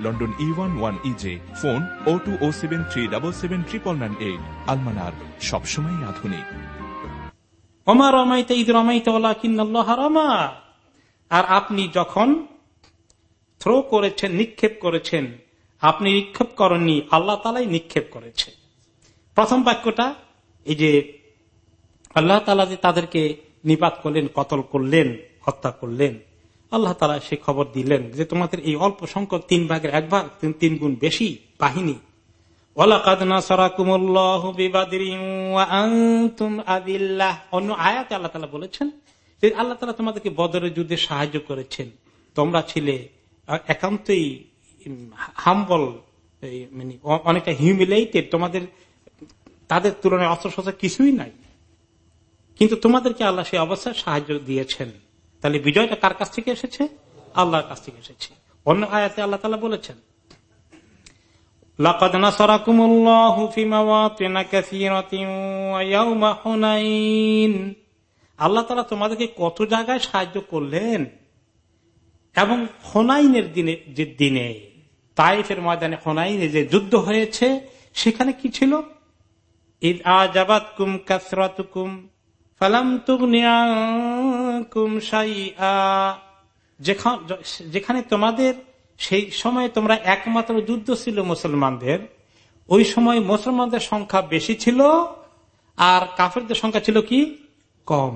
London E one one E J phone oh two oh seven three double seven triple nine eight আলমানার সবসময় আধুনিক। অমা রমাইতে ঈদ রমাইতে রমা। আর আপনি যখন থ্রো করেছেন, নিক্ষেপ করেছেন, আপনি নিক্ষেপ করেননি, আল্লাহ তালাই নিক্ষেপ করেছে। প্রথম বাক্যটা, এই যে আল্লাহ তালা যে তাদেরকে নিপাত করলেন, কতল করলেন, হত্যা করলেন আল্লাহ তালা সে খবর দিলেন যে তোমাদের এই অল্প সংখ্যক তিন ভাগের এক ভাগ তিন গুণ বেশি বাহিনী। আল্লাহ তালা বলেছেন আল্লাহ তালা বদরের যুদ্ধে সাহায্য করেছেন। তোমরা ছিলে একান্তই হাম্বল মানে অনেকটা তোমাদের, তাদের তুলনায় অস্ত্র কিছুই নাই। কিন্তু তোমাদেরকে আল্লাহ সেই অবস্থায় সাহায্য দিয়েছেন। তাহলে বিজয়টা কার কাছ থেকে এসেছে আল্লাহর কাছ থেকে এসেছে অন্য আয়াতে আল্লাহ তালা বলেছেন لقد نصركم الله في مواطن كثيرة ويوم حنين আল্লাহ তালা তোমাদেরকে কত জায়গায় সাহায্য করলেন এবং হোনাইনের দিনে যে দিনে তাইফের ময়দানে হোনাইনে যে যুদ্ধ হয়েছে সেখানে কি ছিল ঈদ আজাবাত কুম কাসরাতুকুম ফালাম তুগনিয়াকুম যেখানে তোমাদের সেই সময় তোমরা একমাত্র যুদ্ধ ছিল মুসলমানদের, ওই সময় মুসলমানদের সংখ্যা বেশি ছিল, আর কাফেরদের সংখ্যা ছিল কি? কম।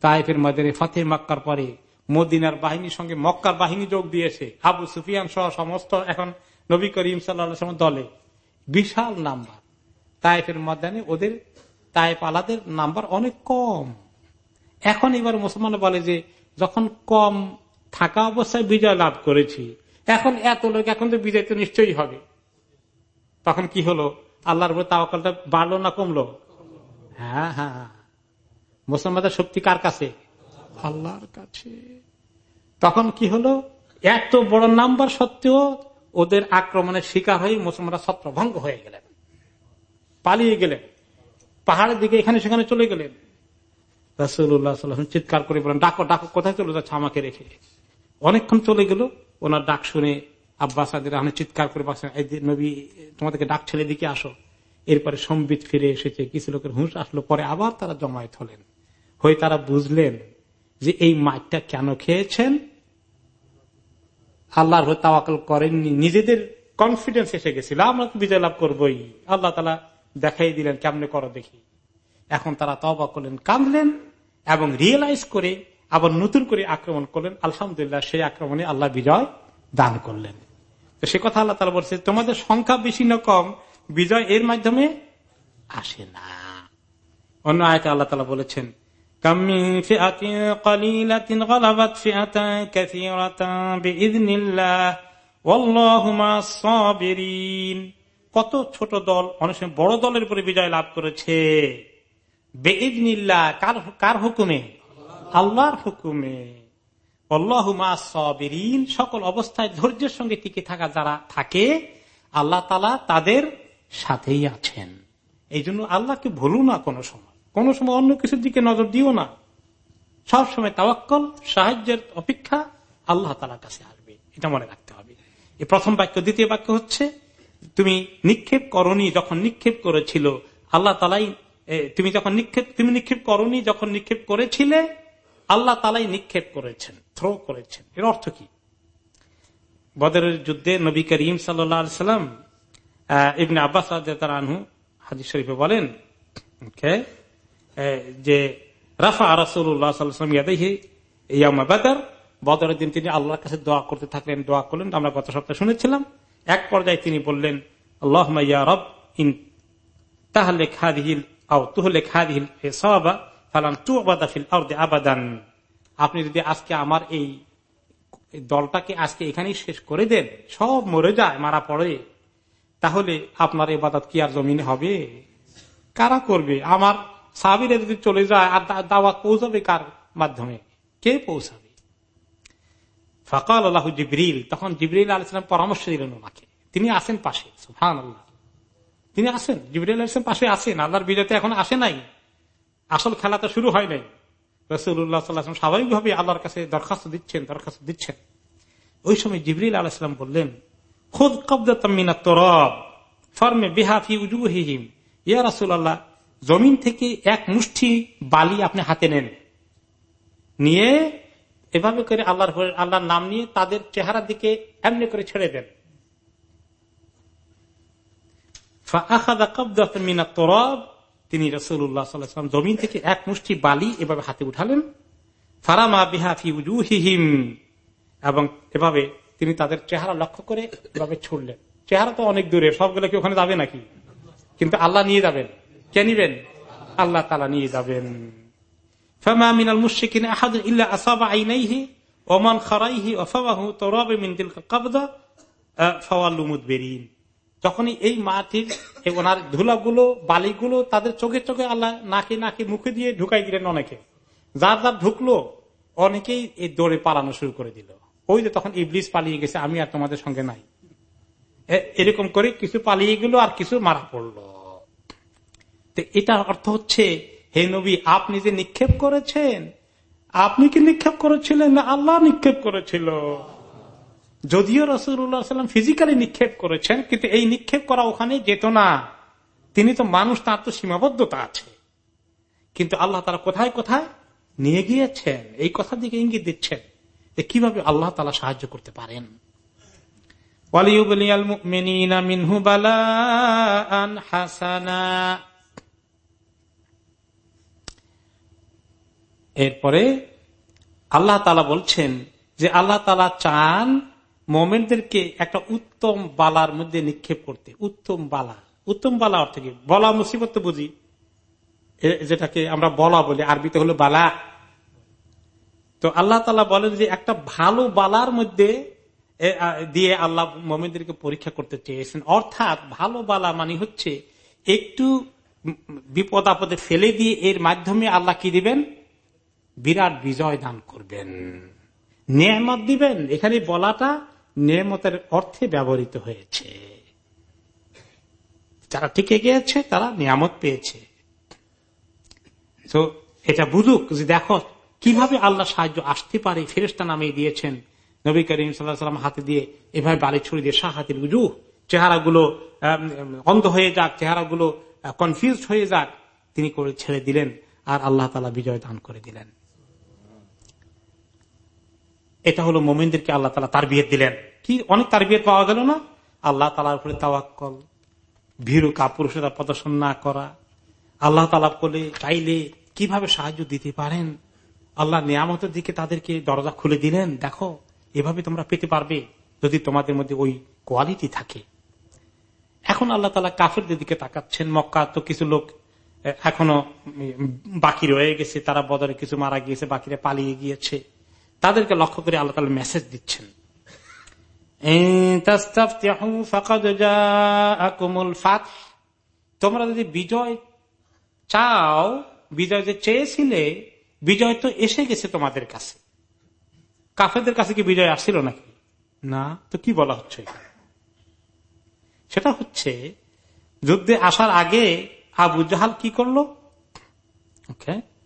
তাইফের মধ্যে ফতে মাক্কার পরে মদিনার বাহিনীর সঙ্গে মক্কার বাহিনী যোগ দিয়েছে। আবু সুফিয়ান সহ সমস্ত এখন নবী করিম সাল্লা দলে। বিশাল নাম্বার। তাইফের ময়দানে ওদের তাইফ আলাদের নাম্বার অনেক কম। এখন এবার মুসলমান বলে যে, যখন কম থাকা অবস্থায় বিজয় লাভ করেছি, এখন এত লোক এখন তো বিজয় তো নিশ্চয়ই হবে। তখন কি হলো? আল্লাহর উপর তাওয়াক্কালটা বাড়লো না কমলো? হ্যাঁ হ্যাঁ। মুসলমানদের শক্তি কার কাছে? আল্লাহর কাছে। তখন কি হলো? এত বড় নাম্বার সত্ত্বেও ওদের আক্রমণের শিকার হয়ে মুসলমানরা ছত্রভঙ্গ হয়ে গেলেন। পালিয়ে গেলেন। পাহাড়ের দিকে এখানে সেখানে চলে গেলেন। রাসুল্লাহ চিৎকার করে বলেন ডাকো ডাকো, কোথায় চলে যাচ্ছে আমাকে রেখে? অনেকক্ষণ চলে গেল, ওনার ডাক শুনে আব্বাস চিৎকার করে পাচ্ছেন নবী, তোমাদেরকে ডাক ছেলে দিকে আসো। এরপরে সম্বিত ফিরে এসেছে, কিছু লোকের হুঁশ আসলো, পরে আবার তারা জমায়েত হলেন। হয়ে তারা বুঝলেন যে এই মাঠটা কেন খেয়েছেন। আল্লাহর হয়ে তাওয়াকল করেননি, নিজেদের কনফিডেন্স এসে গেছিল, আমরা বিজয় লাভ করবোই। আল্লাহ তালা দেখাই দিলেন, কেমনে করো দেখি। এখন তারা তবা করলেন, কাঁদলেন এবং রিয়েলাইজ করে আবার নতুন করে আক্রমণ করলেন। আলহামদুলিল্লাহ, সেই আক্রমণে আল্লাহ বিজয় দান করলেন। তো সে কথা আল্লাহ তালা বলছে, তোমাদের সংখ্যা বেশি না কম, বিজয় এর মাধ্যমে আসে না। অন্য আয়তে আল্লাহ তালা বলেছেন কত ছোট দল, অনেক সময় বড় দলের উপরে বিজয় লাভ করেছে। বেঈদনিল্লাহ, কার কার হুকুমে? আল্লাহর হুকুমে। সবিরিন, সকল অবস্থায় ধৈর্যের সঙ্গে টিকে থাকা যারা থাকে, আল্লাহ তালা তাদের সাথেই আছেন। এই জন্য আল্লাহকে ভুলু না কোনো সময়। কোন সময় অন্য কিছুর দিকে নজর দিও না। সব সময় তাওয়াক্কল, সাহায্যের অপেক্ষা আল্লাহ তালার কাছে আসবে। এটা মনে রাখতে হবে। এই প্রথম বাক্য, দ্বিতীয় বাক্য হচ্ছে তুমি নিক্ষেপ করনি যখন নিক্ষেপ করেছিল, আল্লাহ তালাই তুমি যখন নিক্ষেপ, তুমি নিক্ষেপ করনি যখন নিক্ষেপ করেছিলে, আল্লাহ তালাই নিক্ষেপ করেছেন থ্রো করেছেন। এর অর্থ কি? বদরের যুদ্ধে নবী করিম সাল্লাম ইবনে আব্বাস আনহু হাজির শরীফে বলেন যে রাফা রাসুল্লাহাম ইয়াদাহি ইয়ামা বাদার, বদরের দিন তিনি আল্লাহর কাছে দোয়া করতে থাকলেন, দোয়া করলেন, আমরা গত সপ্তাহে শুনেছিলাম। এক পর্যায়ে তিনি বললেন আল্লাহ রব, ইন তাহলে খাদিহিল আও তুহলে ফালান তু আবাদাফিল আবাদান। আপনি যদি আজকে আমার এই দলটাকে আজকে এখানেই শেষ করে দেন, সব মরে যায়, মারা পড়ে, তাহলে আপনার এবাদত কি আর জমিনে হবে? কারা করবে? আমার সাবিরে যদি চলে যায়, আর দাওয়াত পৌঁছাবে কার মাধ্যমে? কে পৌঁছাবে? ফকাল আল্লাহ জিবরিল, তখন জিবরিল আলাইসালাম পরামর্শ দিলেন ওনাকে। তিনি আসেন পাশে সুফান আল্লাহ তিনি আসেন জিবরিল আলাইসলাম পাশে আসেন আল্লাহর বিজয়তে এখন আসে নাই। আসল খেলা তো শুরু হয় নাই। রসুল্লাহ সাল্লাম স্বাভাবিকভাবে আল্লাহর কাছে দরখাস্ত দিচ্ছেন দরখাস্ত দিচ্ছেন। ওই সময় জিবরিল আলাইসালাম বললেন, খুদ কবদামিনা তরব, ফর্মে বিহাফি উজুহিম ইয়া রাসুল্লাহ জমিন থেকে এক মুষ্টি বালি আপনি হাতে নেন। নিয়ে এভাবে করে আল্লাহর আল্লাহর নাম নিয়ে তাদের চেহারার দিকে এমনি করে ছেড়ে দেন। তিনি রসুল্লাহ সাল্লাম জমিন থেকে এক মুষ্টি বালি এভাবে হাতে উঠালেন। ফারামা বিহাফি উজুহিহিম, এবং এভাবে তিনি তাদের চেহারা লক্ষ্য করে এভাবে ছুড়লেন। চেহারা তো অনেক দূরে, সবগুলো কি ওখানে যাবে নাকি? কিন্তু আল্লাহ নিয়ে যাবেন। কে নিবেন? আল্লাহ তালা নিয়ে যাবেন। যখনই এই মাটির ওনার ধুলাগুলো, বালিগুলো তাদের চোখে চোখে আল্লাহ নাকে নাকে মুখে দিয়ে ঢুকাই দিলেন অনেকে। যার যার ঢুকলো, অনেকেই এই দৌড়ে পালানো শুরু করে দিল। ওই যে তখন ইবলিস পালিয়ে গেছে, আমি আর তোমাদের সঙ্গে নাই। এরকম করে কিছু পালিয়ে গেল আর কিছু মারা পড়ল। তো এটার অর্থ হচ্ছে হে নবী, আপনি যে নিক্ষেপ করেছেন, আপনি কি নিক্ষেপ করেছিলেন না আল্লাহ নিক্ষেপ করেছিল? যদিও রসুল্লাহ সাল্লাম ফিজিক্যালি নিক্ষেপ করেছেন, কিন্তু এই নিক্ষেপ করা ওখানে যেত না। তিনি তো মানুষ, তার তো সীমাবদ্ধতা আছে। কিন্তু আল্লাহ তারা কোথায় কোথায়? নিয়ে গিয়েছেন। এই কথা দিকে ইঙ্গিত দিচ্ছেন যে কীভাবে আল্লাহ তালা সাহায্য করতে পারেন। এরপরে আল্লাহ তালা বলছেন যে আল্লাহ তালা চান মোমেনদেরকে একটা উত্তম বালার মধ্যে নিক্ষেপ করতে। উত্তম বালা। উত্তম বালা অর্থ কি? বলা মুসিবত বুঝি। যেটাকে আমরা বলা বলি, আরবিতে হলো বালা। তো আল্লাহ তালা বলেন যে একটা ভালো বালার মধ্যে দিয়ে আল্লাহ মোমেনদেরকে পরীক্ষা করতে চেয়েছেন। অর্থাৎ ভালো বালা মানে হচ্ছে একটু বিপদ আপদে ফেলে দিয়ে এর মাধ্যমে আল্লাহ কি দিবেন? বিরাট বিজয় দান করবেন। নিয়ামত দিবেন। এখানে বলাটা নিয়ামতের অর্থে ব্যবহৃত হয়েছে। যারা টিকে গিয়েছে তারা নিয়ামত পেয়েছে। তো এটা বুঝুক যে দেখো, কীভাবে আল্লাহ সাহায্য আসতে পারে ফেরেস্তা নামিয়ে দিয়েছেন। নবী করিম সাল্লাম হাতে দিয়ে এভাবে বাড়ি ছড়ি দিয়ে শাহাতির বুঝু চেহারাগুলো অন্ধ হয়ে যাক, চেহারাগুলো কনফিউজ হয়ে যাক, তিনি করে ছেড়ে দিলেন আর আল্লাহ তালা বিজয় দান করে দিলেন। এটা হলো মোমিনদেরকে আল্লাহ তালা তার বিয়ে দিলেন। কি? অনেক তার বিয়ে পাওয়া গেল না? আল্লাহ তালার উপরে তাওয়াক্কল। ভীরু কাপুরুষেরা প্রদর্শন না করা। আল্লাহ তালা বলে, চাইলে কীভাবে সাহায্য দিতে পারেন? আল্লাহ নিয়ামতের দিকে তাদেরকে দরজা খুলে দিলেন। দেখো, এভাবে তোমরা পেতে পারবে যদি তোমাদের মধ্যে ওই কোয়ালিটি থাকে। এখন আল্লাহ তালা কাফেরদের দিকে তাকাচ্ছেন। মক্কা তো কিছু লোক এখনও বাকি রয়ে গেছে। তারা বদরে কিছু মারা গিয়েছে, বাকিরা পালিয়ে গিয়েছে। তাদেরকে লক্ষ্য করে আল্লাহ তালা মেসেজ দিচ্ছেন। তোমরা যদি বিজয় চাও, বিজয় যে চেয়েছিলে, বিজয় তো এসে গেছে তোমাদের কাছে। কাফেরদের কাছে কি বিজয় আসছিল নাকি? না, তো কি বলা হচ্ছে? সেটা হচ্ছে, যুদ্ধে আসার আগে আবু জাহাল কি করল? ওকে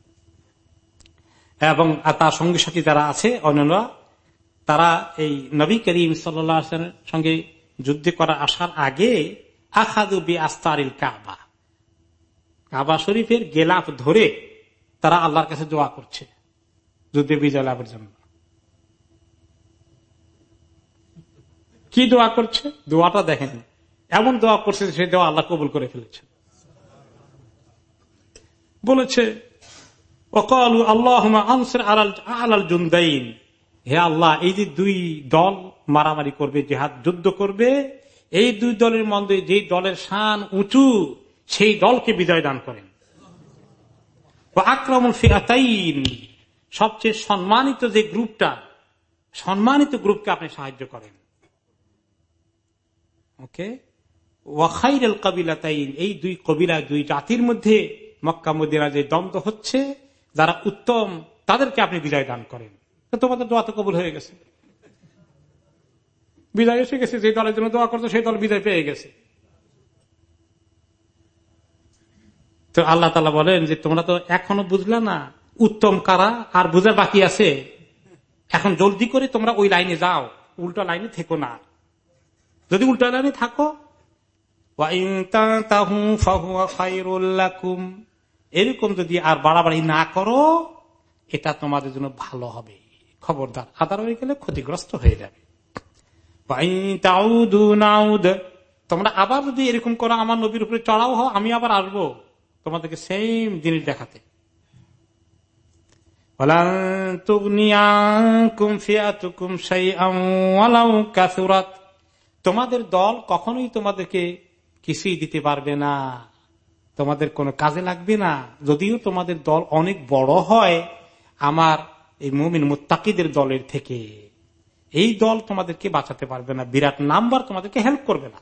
এবং তার সঙ্গে সাথী যারা আছে অন্যরা তারা এই নবী করিম সাল্লামের সঙ্গে যুদ্ধ করা আসার আগে আখাদুবি আস্তারিল কাবা। কাবা শরীফের গেলাপ ধরে তারা আল্লাহর কাছে দোয়া করছে, যুদ্ধে বিজয় লাভের জন্য। কি দোয়া করছে? দোয়াটা দেখেন। এমন দোয়া করছে সেই দোয়া আল্লাহ কবুল করে ফেলেছে। বলেছে আল্লাহ আনসার আলাল হে আল্লাহ, এই যে দুই দল মারামারি করবে, জেহাদ যুদ্ধ করবে, এই দুই দলের মধ্যে যে দলের শান উঁচু, সেই দলকে বিজয় দান করেন। আক্রমণ ফিরাতাইন সবচেয়ে সম্মানিত যে গ্রুপটা, সম্মানিত গ্রুপকে আপনি সাহায্য করেন। ওকে? ওয়াখাইর কবিলাতাইন। এই দুই কবিরা, দুই জাতির মধ্যে মক্কা মদিনা যে দ্বন্দ্ব হচ্ছে যারা উত্তম, তাদেরকে আপনি বিজয় দান করেন। তোমাদের দোয়া তো কবুল হয়ে গেছে। বিজয় এসে গেছে যে দলের জন্য দোয়া করতো সেই দল বিজয় পেয়ে গেছে। তো আল্লাহ তালা বলেন যে, তোমরা তো এখনও বুঝলে না উত্তম কারা আর বুঝার বাকি আছে। এখন জলদি করে তোমরা ওই লাইনে যাও, উল্টা লাইনে থেকো না। যদি উল্টা লাইনে থাকো এরকম যদি আর বাড়াবাড়ি না করো, এটা তোমাদের জন্য ভালো হবে। খবরদার, আদার হয়ে গেলে ক্ষতিগ্রস্ত হয়ে যাবে। তোমরা আবার যদি এরকম করো, আমার নবীর উপরে চড়াও হও, আমি আবার আসব তোমাদেরকে সেম জিনিস দেখাতে। তোমাদের দল কখনোই তোমাদেরকে কিছুই দিতে পারবে না। তোমাদের কোনো কাজে লাগবে না। যদিও তোমাদের দল অনেক বড় হয়, আমার এই মুমিন মুত্তাকিদের দলের থেকে। এই দল তোমাদেরকে বাঁচাতে পারবে না, বিরাট নাম্বার তোমাদেরকে হেল্প করবে না।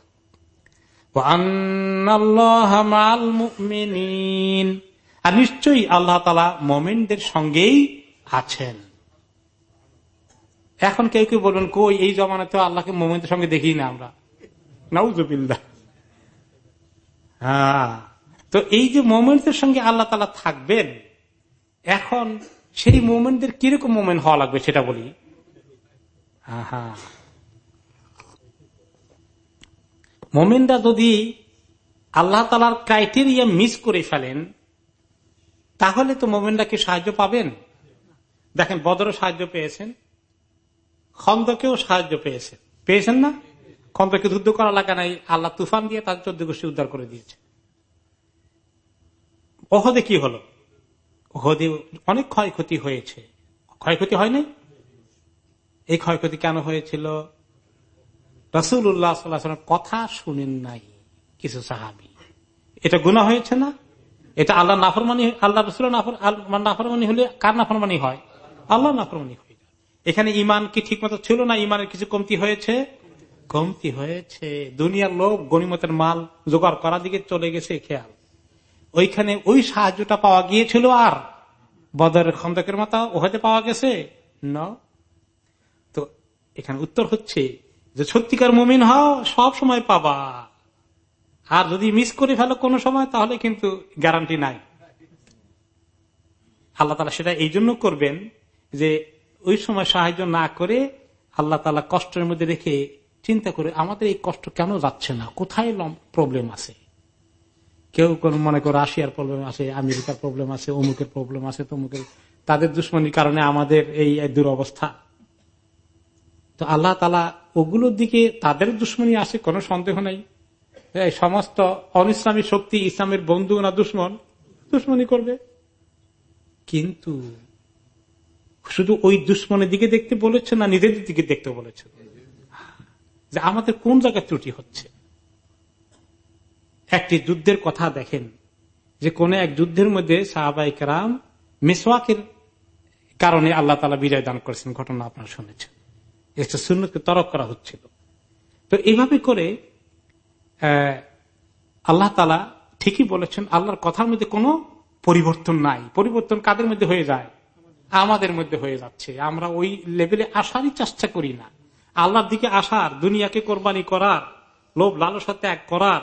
আর নিশ্চয়ই আল্লাহ তালা মোমেনদের সঙ্গেই আছেন। এখন কেউ কেউ বলবেন, কই, এই জমানাতে আল্লাহকে মোমেনদের সঙ্গে দেখি না আমরা? নাউজবিল্লা হ্যাঁ। তো এই যে মোমেন্টের সঙ্গে আল্লাহ তালা থাকবেন, এখন সেই মোমেন্টদের কীরকম মোমেন্ট হওয়া লাগবে সেটা বলি? মোমেনরা যদি আল্লাহ তালার ক্রাইটেরিয়া মিস করে ফেলেন, তাহলে তো মোমেনরা কি সাহায্য পাবেন? দেখেন বদরও সাহায্য পেয়েছেন, খন্দকেও সাহায্য পেয়েছেন। পেয়েছেন না? খন্দকে যুদ্ধ করা লাগা নাই, আল্লাহ তুফান দিয়ে তার চোদ্দ গোষ্ঠী উদ্ধার করে দিয়েছে। ওহদে কি হলো? ওহদে অনেক ক্ষয়ক্ষতি হয়েছে। ক্ষয়ক্ষতি হয়নি? এই ক্ষয়ক্ষতি কেন হয়েছিল? রসুল উল্লাহ কথা শুনেন নাই কিছু সাহাবি। এটা গুণা হয়েছে না? এটা আল্লাহ নাফরমানি আল্লাহ রসুল নাফরমানি হলে কার নাফরমানি হয়? আল্লাহ নাফরমানি হয়ে এখানে ইমান কি ঠিক মতো ছিল না? ইমানের কিছু কমতি হয়েছে? কমতি হয়েছে। দুনিয়ার লোক গণিমতের মাল জোগাড় করার দিকে চলে গেছে, খেয়াল। ওইখানে ওই সাহায্যটা পাওয়া গিয়েছিল আর? বদরের খন্দকের মাথা ওহাতে পাওয়া গেছে? ন। তো এখানে উত্তর হচ্ছে যে সত্যিকার মুমিন হও সব সময় পাবা। আর যদি মিস করে ফেলো কোনো সময়, তাহলে কিন্তু গ্যারান্টি নাই। আল্লাহ তালা সেটা এই জন্য করবেন যে ওই সময় সাহায্য না করে আল্লাহ তালা কষ্টের মধ্যে রেখে চিন্তা করে, আমাদের এই কষ্ট কেন যাচ্ছে না? কোথায় প্রবলেম আছে? কেউ কোন মনে করো রাশিয়ার প্রবলেম আছে, আমেরিকার প্রবলেম আছে, অমুকের প্রবলেম আছে, তমুকের, তাদের দুশ্মনির কারণে আমাদের এই দুরবস্থা। তো আল্লাহ তালা ওগুলোর দিকে তাদের দুশ্মনী আসে, কোনো সন্দেহ নাই। সমস্ত অনিসলামী শক্তি, ইসলামের বন্ধু না দুশ্মন, দুশ্মনী করবে। কিন্তু শুধু ওই দুশ্মনের দিকে দেখতে বলেছে না নিজেদের দিকে দেখতে বলেছে? যে আমাদের কোন জায়গায় ত্রুটি হচ্ছে? একটি যুদ্ধের কথা দেখেন, যে কোন এক যুদ্ধের মধ্যে সাহাবাই কারাম মেসওয়াকের কারণে আল্লাহ তালা বিজয় দান করেছেন, ঘটনা আপনারা শুনেছেন। একটা সুন্নতকে তরক করা হচ্ছিল। তো এইভাবে করে আল্লাহ তালা ঠিকই বলেছেন, আল্লাহর কথার মধ্যে কোনো পরিবর্তন নাই। পরিবর্তন কাদের মধ্যে হয়ে যায়? আমাদের মধ্যে হয়ে যাচ্ছে। আমরা ওই লেভেলে আসারই চেষ্টা করি না। আল্লাহর দিকে আসার, দুনিয়াকে কোরবানি করার, লোভ লালসা ত্যাগ করার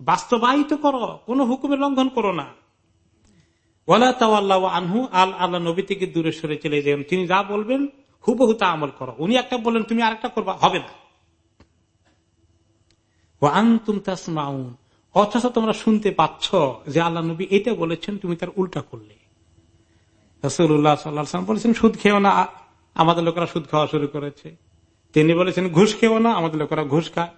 বাস্তবায়িত করো, কোন হুকুমের লঙ্ঘন করো না। ওলা তাল্লাহ আনহু, আল আল্লাহ নবী থেকে দূরে সরে চলে যাবেন তিনি যা বলবেন, হুবহু তা আমল করো। উনি একটা বললেন, তুমি আরেকটা করবা, হবে না। আন্তুম তাসমাউন, অথচ তোমরা শুনতে পাচ্ছ যে আল্লাহ নবী এটা বলেছেন, তুমি তার উল্টা করলে। বলেছেন, সুদ খেও না, আমাদের লোকেরা সুদ খাওয়া শুরু করেছে। তিনি বলেছেন, ঘুষ খেও না, আমাদের লোকেরা ঘুষ খায়।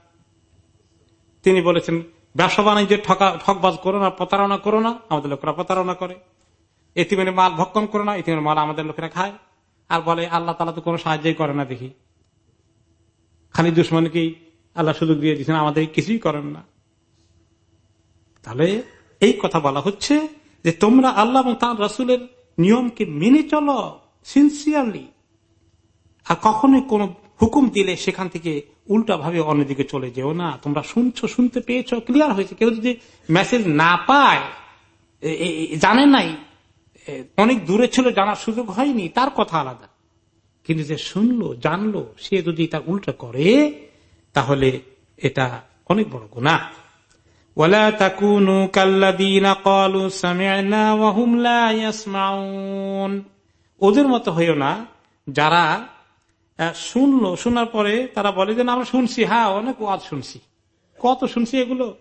তিনি বলেছেন ব্যবসা বাণিজ্যের ঠকা, ঠকবাজ করো না, প্রতারণা করো না, আমাদের লোকেরা প্রতারণা করে। এতিমের মাল ভক্ষণ করো না, এতিমের মাল আমাদের লোকেরা খায়। আর বলে, আল্লাহ তালা তো কোনো সাহায্যই করে না দেখি। খালি দুশ্মনকেই আল্লাহ সুযোগ দিয়ে দিচ্ছেন আমাদের কিছুই করেন না। তাহলে এই কথা বলা হচ্ছে যে তোমরা আল্লাহ এবং তার রসুলের নিয়মকে মেনে চলো সিনসিয়ারলি আর কখনোই কোন হুকুম দিলে সেখান থেকে উল্টা ভাবে অন্যদিকে চলে যেও না। তোমরা শুনছো, শুনতে পেয়েছ ক্লিয়ার হয়েছে। কেউ যদি মেসেজ না পায় জানে নাই অনেক দূরে ছিল, জানার সুযোগ হয়নি, তার কথা আলাদা। কিন্তু যে শুনলো, জানলো, সে যদি তা উল্টা করে, তাহলে এটা অনেক বড় গুণা ওদের মতো হইও না, যারা শুনলো, শোনার পরে তারা বলে যে আমরা শুনছি। হ্যাঁ অনেক ওয়াজ শুনছি। কত শুনছি এগুলো?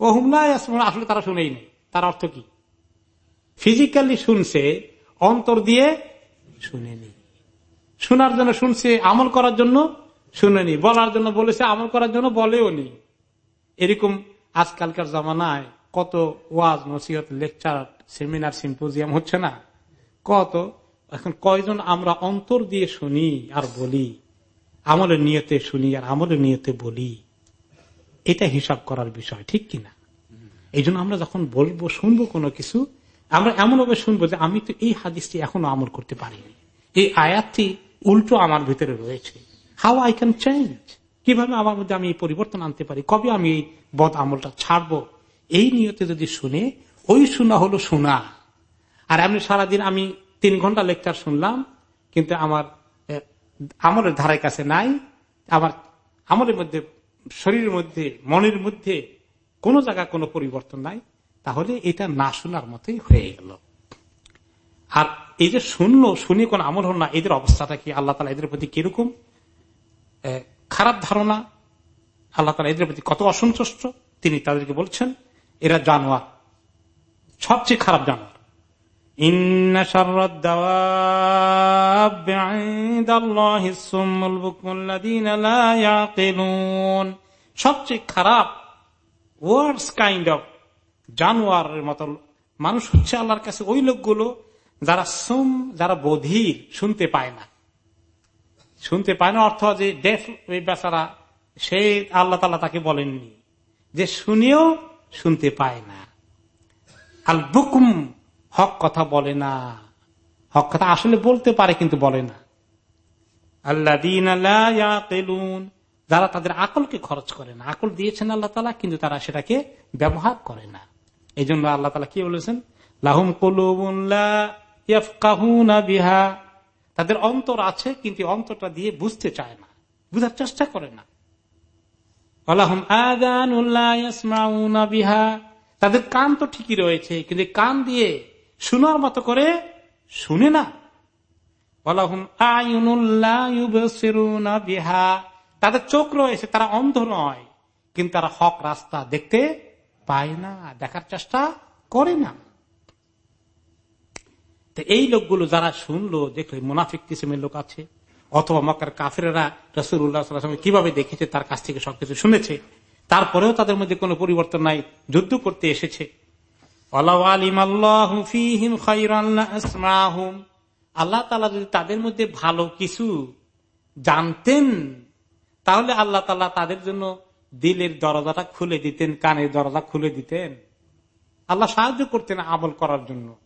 ও হুমলাই আসলে তারা শুনেই নেই। তার অর্থ কি? ফিজিক্যালি শুনছে, অন্তর দিয়ে শুনেনি। শোনার জন্য শুনছে, আমল করার জন্য শুনেনি। বলার জন্য বলেছে, আমল করার জন্য বলেও নি। এরকম আজকালকার জামানায় কত ওয়াজ, নসিহত, লেকচার, সেমিনার, সিম্পোজিয়াম হচ্ছে না? কত এখন কয়জন আমরা অন্তর দিয়ে শুনি আর বলি? আমলের নিয়তে শুনি আর আমলের নিয়তে বলি। এটা হিসাব করার বিষয়, ঠিক কিনা? এই আমরা যখন বলব, শুনব কোনো কিছু, আমরা এমনভাবে শুনব যে আমি তো এই হাদিসটি এখনও আমল করতে পারিনি। এই আয়াতটি উল্টো আমার ভিতরে রয়েছে। হাউ আই ক্যান চেঞ্জ কীভাবে আমার মধ্যে আমি এই পরিবর্তন আনতে পারি? কবে আমি এই বদ আমলটা ছাড়বো? এই নিয়তে যদি শুনে, ওই শোনা হলো শোনা। আর এমনি সারাদিন আমি তিন ঘণ্টা লেকচার শুনলাম, কিন্তু আমার আমলের ধারের কাছে নাই। আমার আমলের মধ্যে, শরীরের মধ্যে, মনের মধ্যে কোন জায়গায় কোনো পরিবর্তন নাই। তাহলে এটা না শোনার মতোই হয়ে গেল। আর এই যে শুনলো, শুনে কোন আমল হল না, এদের অবস্থাটা কি? আল্লাহ তালা এদের প্রতি কীরকম? খারাপ ধারণা? আল্লাহ তালা এদের প্রতি কত অসন্তুষ্ট? তিনি তাদেরকে বলছেন, এরা জানোয়ার, সবচেয়ে খারাপ সবচেয়ে খারাপ ওয়ার্স কাইন্ড অফ জানোয়ারের মতো মানুষ হচ্ছে আল্লাহর কাছে ওই লোকগুলো যারা সুম, যারা বধির, শুনতে পায় না। শুনতে পায় না অর্থ যে ডেফ ওই বেচারা, সে আল্লাহ তালা তাকে বলেননি। যে শুনেও শুনতে পায় না। আল বুকুম হক কথা বলে না। হক কথা আসলে বলতে পারে কিন্তু বলে না। আল্লাহ দিন যারা তাদের আকলকে খরচ করে না। আকল দিয়েছেন আল্লাহ তালা কিন্তু তারা সেটাকে ব্যবহার করে না। এই জন্য আল্লাহ তালা কি বলেছেন? লাহুম বিহা। তাদের অন্তর আছে, কিন্তু অন্তরটা দিয়ে বুঝতে চায় না। বুঝার চেষ্টা করে না। বিহা। তাদের কান তো ঠিকই রয়েছে, কিন্তু কান দিয়ে শোনার মতো করে শুনে না। তাদের চোখ রয়েছে, তারা অন্ধ নয়, কিন্তু তারা হক রাস্তা দেখতে পায় না, দেখার চেষ্টা করে না। এই লোকগুলো যারা শুনলো, দেখল মুনাফিক কিসিমের লোক আছে, অথবা মক্কার কাফেরা রসুল্লাহ কীভাবে দেখেছে, তার কাছ থেকে সবকিছু শুনেছে, তারপরেও তাদের মধ্যে কোনো পরিবর্তন নাই, যুদ্ধ করতে এসেছে। আল্লাহ তালা যদি তাদের মধ্যে ভালো কিছু জানতেন, তাহলে আল্লাহ তালা তাদের জন্য দিলের দরজাটা খুলে দিতেন, কানের দরজা খুলে দিতেন। আল্লাহ সাহায্য করতেন আমল করার জন্য।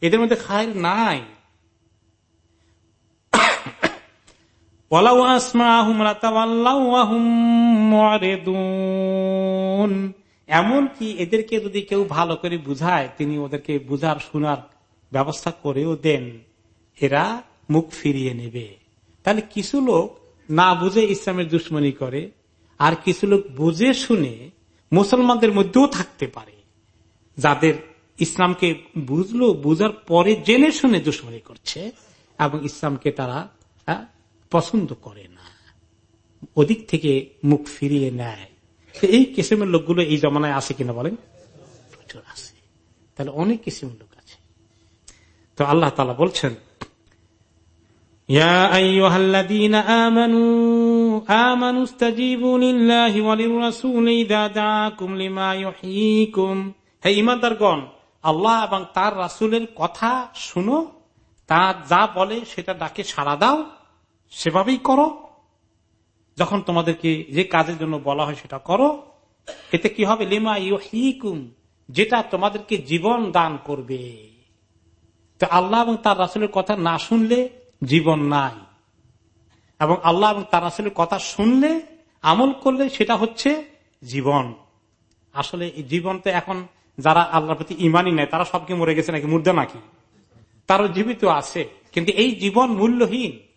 এদের মধ্যে খায়ের নাই। এমন কি এদেরকে যদি কেউ ভালো করে বুঝায়, তিনি ওদেরকে বুঝার, শোনার ব্যবস্থা করেও দেন, এরা মুখ ফিরিয়ে নেবে। তাহলে কিছু লোক না বুঝে ইসলামের দুশ্মনী করে, আর কিছু লোক বুঝে শুনে মুসলমানদের মধ্যেও থাকতে পারে, যাদের ইসলামকে বুঝলো, বুঝার পরে জেনে শুনে দুশ্মনী করছে, এবং ইসলামকে তারা পছন্দ করে না। ওদিক থেকে মুখ ফিরিয়ে নেয়। এই কিসিমের লোকগুলো এই জমানায় আছে কিনা বলেন? আছে। তাহলে অনেক কিসিমের লোক আছে। তো আল্লাহ তালা বলছেন আল্লাহ এবং তার রাসুলের কথা শুনো তা যা বলে সেটা ডাকে সাড়া দাও, সেভাবেই করো। যখন তোমাদেরকে যে কাজের জন্য বলা হয় সেটা করো, এতে কি হবে? লিমা ইউহিকুম, যেটা তোমাদেরকে জীবন দান করবে। তো আল্লাহ এবং তার রাসুলের কথা না শুনলে জীবন নাই। এবং আল্লাহ এবং তার রাসুলের কথা শুনলে, আমল করলে সেটা হচ্ছে জীবন। আসলে জীবন তো এখন যারা আল্লাহর প্রতি ইমানই নেয়, তারা সবকে মরে গেছে নাকি? মুর্দা নাকি? তারও জীবিত আছে। কিন্তু এই জীবন মূল্যহীন।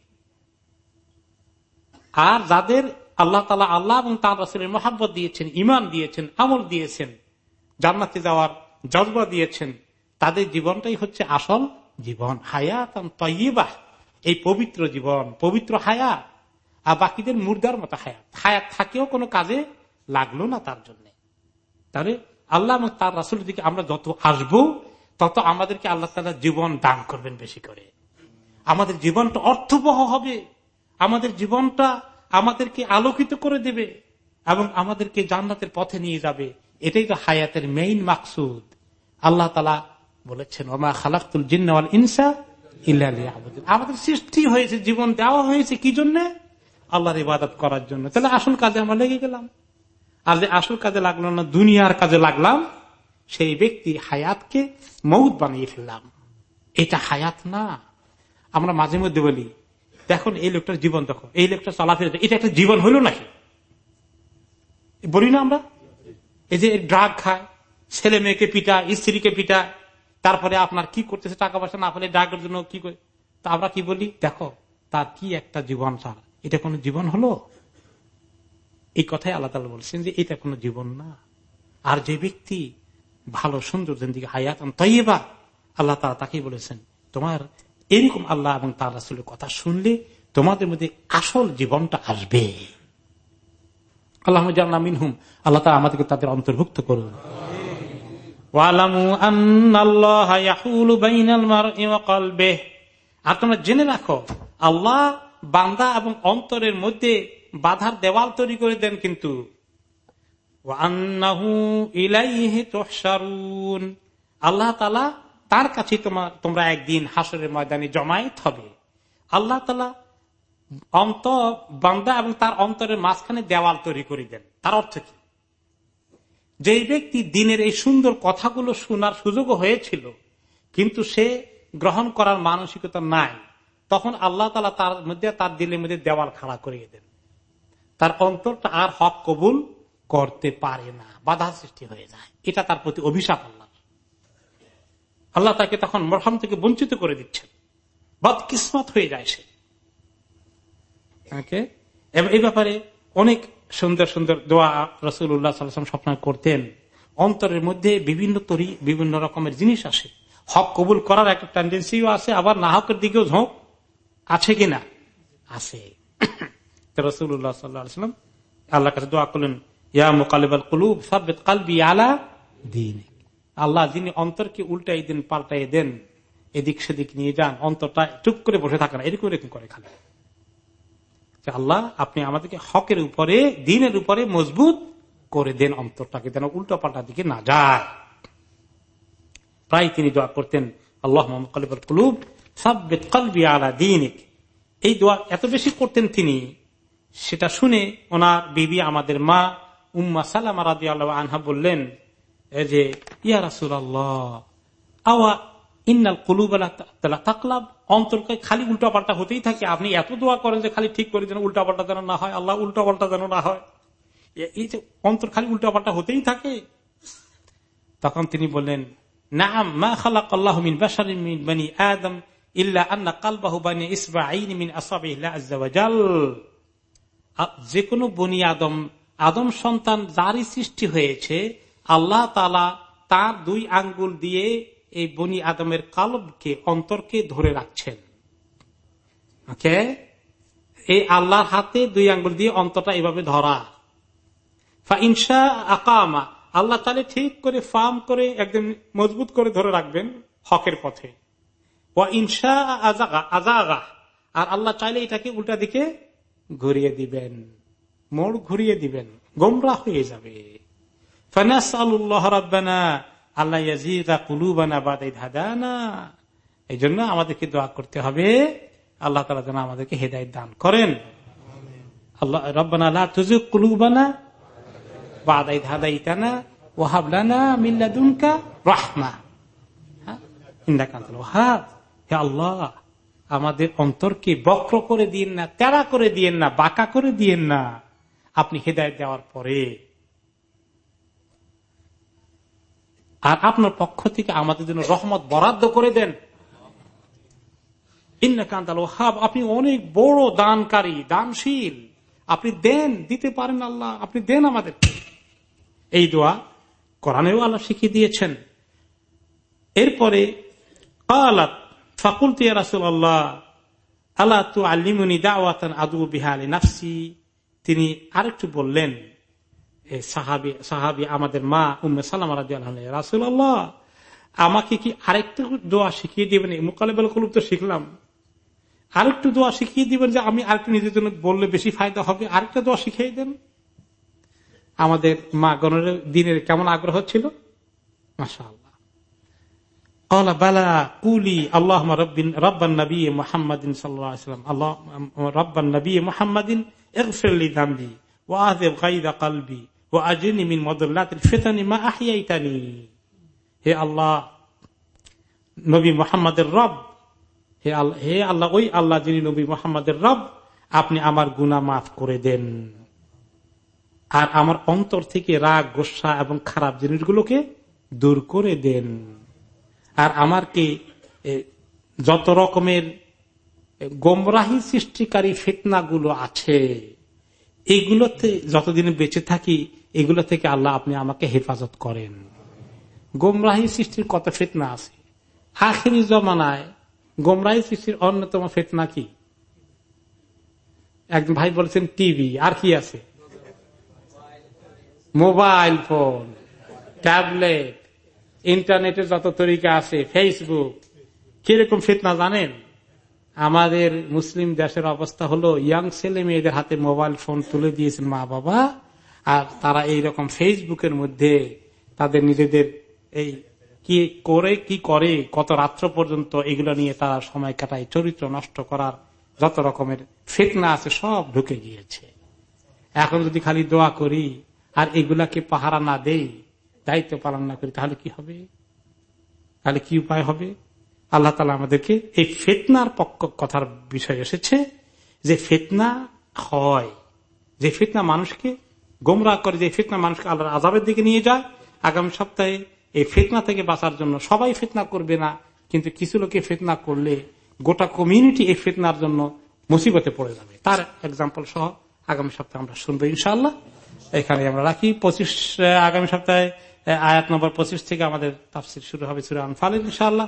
আর যাদের আল্লাহ তালা আল্লাহ এবং তার রাসুলের মহাব্বত দিয়েছেন ইমান দিয়েছেন, আমল দিয়েছেন, জান্নাতে যাওয়ার জজবা দিয়েছেন, তাদের জীবনটাই হচ্ছে আসল জীবন হায়াত তৈবাহ এই পবিত্র জীবন, পবিত্র হায়াত। আর বাকিদের মুর্দার মতো হায়াত। হায়াত থাকেও কোনো কাজে লাগল না তার জন্য। তাহলে আল্লাহ এবং তার রাসুলের দিকে আমরা যত আসব, তত আমাদেরকে আল্লাহ তালা জীবন দান করবেন বেশি করে। আমাদের জীবনটা অর্থবহ হবে। আমাদের জীবনটা আমাদেরকে আলোকিত করে দেবে এবং আমাদেরকে জান্নাতের পথে নিয়ে যাবে। এটাই তো হায়াতের মেইন মাকসুদ। আল্লাহ তালা বলেছেন ওমা খালাকুল জিন্নাওয়াল ইনসা আমাদের সৃষ্টি হয়েছে, জীবন দেওয়া হয়েছে কি জন্য? আল্লাহর ইবাদত করার জন্য। তাহলে আসল কাজে আমরা লেগে গেলাম। আর যে আসল কাজে লাগল না, দুনিয়ার কাজে লাগলাম, সেই ব্যক্তি হায়াতকে মৌত বানিয়ে ফেললাম। এটা হায়াত না। আমরা মাঝে মধ্যে বলি দেখুন এই লোকটার জীবন দেখো। এই লোকটা চলাফেরা এটা একটা জীবন হইল নাকি? বলি না আমরা? এই যে ড্রাগ খায় ছেলে মেয়েকে পিটা স্ত্রীকে পিটা তারপরে আপনার কি করতেছে টাকা পয়সা না পেলে ড্রাগের জন্য কি করে? তা আমরা কি বলি? দেখো তার কি একটা জীবন স্যার এটা কোন জীবন হলো? এই কথাই আল্লাহ তালা বলছেন যে এটা কোনো জীবন না। আর যে ব্যক্তি ভালো সুন্দর দিকে হায়াত তৈবা আল্লাহ তালা তাকেই বলেছেন তোমার এরকম আল্লাহ এবং তার রাসুলের কথা শুনলে তোমাদের মধ্যে আসল জীবনটা আসবে। আল্লাহ আল্লাহ তালা আমাদেরকে তাদের অন্তর্ভুক্ত করুন। আর তোমরা জেনে রাখো, আল্লাহ বান্দা এবং অন্তরের মধ্যে বাধার দেওয়াল তৈরি করে দেন কিন্তু। আল্লাহ তালা তার কাছে তোমার, তোমরা একদিন হাসরের ময়দানে জমায়েত হবে। আল্লাহ তালা অন্ত বান্দা এবং তার অন্তরের মাঝখানে দেওয়াল তৈরি করে দেন। তার অর্থ কি? যে ব্যক্তি দিনের এই সুন্দর কথাগুলো শোনার সুযোগ হয়েছিল, কিন্তু সে গ্রহণ করার মানসিকতা নাই, তখন আল্লাহ তালা তার মধ্যে, তার দিলের মধ্যে দেওয়াল খাড়া করিয়ে দেন। তার অন্তরটা আর হক কবুল করতে পারে না, বাধা সৃষ্টি হয়ে যায়। এটা তার প্রতি অভিশাপ আল্লাহ তাকে তখন মরহাম থেকে বঞ্চিত করে দিচ্ছেন। বদকিসমত হয়ে যায় সে। এই ব্যাপারে অনেক সুন্দর সুন্দর দোয়া রসুল্লাহ সাল্লাম স্বপ্ন করতেন। অন্তরের মধ্যে বিভিন্ন তরি, বিভিন্ন রকমের জিনিস আসে। হক কবুল করার একটা টেন্ডেন্সিও আছে, আবার না হকের দিকেও ঝোঁক আছে কিনা? আছে। রসুল্লাহ সাল্লাম আল্লাহ কাছে দোয়া করলেন, ইয়া মোকালেবাল কুলুব সাবেদ কালবি আলা দিন আল্লাহ যিনি অন্তরকে উল্টাই দিন, পাল্টাই দেন, এদিক সেদিক নিয়ে যান, অন্তরটা চুপ করে বসে থাকে না, এরকম এরকম করে খালি। আল্লাহ, আপনি আমাদেরকে হকের উপরে, দিনের উপরে মজবুত করে দেন অন্তরটাকে, যেন উল্টো পাল্টা দিকে না যায়। প্রায় তিনি দোয়া করতেন, আল্লাহ মোহাম্মদ কুলুব সাব্বেদ কলবি আলা দিন এই দোয়া এত বেশি করতেন তিনি, সেটা শুনে ওনার বিবি আমাদের মা, উম্মা সালামা আনহা বললেন যে, ইয়া রাসুল আল্লাহ আওয়া ইন্নাল কুলুবালা তাকলাব? অন্তরকে খালি উল্টা পাল্টা হতেই থাকে। আপনি এত দোয়া করেন যে খালি ঠিক করে যেন উল্টা পাল্টা যেন না হয়, আল্লাহ উল্টা পাল্টা যেন না হয়। এই যে অন্তর খালি উল্টা পাল্টা হতেই থাকে। তখন তিনি বললেন আল্লাহ মিন বানি মিন যে কোনো বনি আদম আদম সন্তান যারই সৃষ্টি হয়েছে আল্লাহ তালা তার দুই আঙ্গুল দিয়ে এই বনি আদমের কালবকে, অন্তরকে ধরে রাখছেন। ওকে? এই আল্লাহর হাতে দুই আঙ্গুল দিয়ে অন্তরটা এভাবে ধরা। ইনসা আকামা, আল্লাহ তালে ঠিক করে, ফার্ম করে একদম মজবুত করে ধরে রাখবেন হকের পথে। ইনসা আজাগা আজাগা, আর আল্লাহ চাইলে এটাকে উল্টা দিকে ঘুরিয়ে দিবেন। মোড় ঘুরিয়ে দিবেন। গোমরা হয়ে যাবে। এই জন্য আমাদেরকে দোয়া করতে হবে, আল্লাহ তালা যেন আমাদেরকে হেদায়ত দান করেন। আল্লাহ, রব্বানা আল্লাহ তুজুক কুলুবানা বাদাই ধাদাইতানা ওহাবলানা মিল্লাদুনকা রাহমা। ওহাব হে আল্লাহ, আমাদের অন্তরকে বক্র করে দিয়েন না তেরা করে দিয়েন না, বাঁকা করে দিয়েন না। আপনি হেদায়ত দেওয়ার পরে আর আপনার পক্ষ থেকে আমাদের জন্য রহমত বরাদ্দ করে দেন। আপনি অনেক বড় দানকারী, দানশীল। আপনি দেন, দিতে পারেন আল্লাহ, আপনি দেন আমাদের। এই দোয়া কোরআনেও আল্লাহ শিখিয়ে দিয়েছেন। এরপরে ফাকুল তিয়া রাসুল আল্লাহ আল্লাহ তু আলিমুনি দাওয়াতান আদু বিহালি নাফসি। তিনি আরেকটু বললেন সাহাবি সাহাবি আমাদের মা উম্মে সালাম রাসুল আল্লাহ আমাকে কি আরেকটু দোয়া শিখিয়ে দিবেন? মোকালেবেল কলুব তো শিখলাম। আরেকটু দোয়া শিখিয়ে দিবেন যে আমি আরেকটু নিজের জন্য বললে বেশি ফায়দা হবে। আরেকটা দোয়া শিখিয়ে দেন। আমাদের মা গণের দিনের কেমন আগ্রহ ছিল? মাসা আল্লাহ আল্লাহ রব্বান আল্লাহ, রব্বান নবী কালবি। ও মিন মা আহিয়াইতানি হে আল্লাহ, নবী মোহাম্মদের রব, হে আল্লাহ হে আল্লাহ, ওই আল্লাহ যিনি নবী মোহাম্মদের রব, আপনি আমার গুনা মাফ করে দেন। আর আমার অন্তর থেকে রাগ, গোসা এবং খারাপ জিনিসগুলোকে দূর করে দেন। আর আমার কি যত রকমের গোমরাহি সৃষ্টিকারী ফিতনাগুলো আছে এইগুলোতে যতদিন বেঁচে থাকি এগুলো থেকে আল্লাহ আপনি আমাকে হেফাজত করেন। গোমরাহি সৃষ্টির কত ফেতনা আছে। আখেরি জমানায় গোমরাহি সৃষ্টির অন্যতম ফেতনা কি? একজন ভাই বলছেন, টিভি, আর কি আছে? মোবাইল ফোন, ট্যাবলেট, ইন্টারনেটের যত তরিকা আছে, ফেসবুক, কীরকম ফিতনা জানেন? আমাদের মুসলিম দেশের অবস্থা হলো ইয়াং ছেলে মেয়েদের হাতে মোবাইল ফোন তুলে দিয়েছেন মা বাবা আর তারা এই রকম ফেসবুকের মধ্যে তাদের নিজেদের এই কি করে কি করে, কত রাত্র পর্যন্ত এগুলো নিয়ে তারা সময় কাটায়, চরিত্র নষ্ট করার যত রকমের ফেতনা আছে সব ঢুকে গিয়েছে। এখন যদি খালি দোয়া করি আর এগুলাকে পাহারা না দেই, দায়িত্ব পালন না করি, তাহলে কি হবে? তাহলে কি উপায় হবে? আল্লাহ তালা আমাদেরকে এই ফেতনার পক্ষ কথার বিষয় এসেছে যে ফেতনা হয়, যে ফেতনা মানুষকে গোমরা করে যে ফেতনা মানুষকে আল্লাহর আজাবের দিকে নিয়ে যায়, আগামী সপ্তাহে এই ফেতনা থেকে বাঁচার জন্য সবাই ফেতনা করবে না, কিন্তু কিছু লোকে ফেতনা করলে গোটা কমিউনিটি এই ফেতনার জন্য মুসিবতে পড়ে যাবে। তার এক্সাম্পল সহ আগামী সপ্তাহে আমরা শুনব ইনশাল্লাহ এখানে আমরা রাখি। পঁচিশ, আগামী সপ্তাহে, আয়াত নম্বর পঁচিশ থেকে আমাদের তাফসির শুরু হবে সুরা আনফালের ইনশাল্লাহ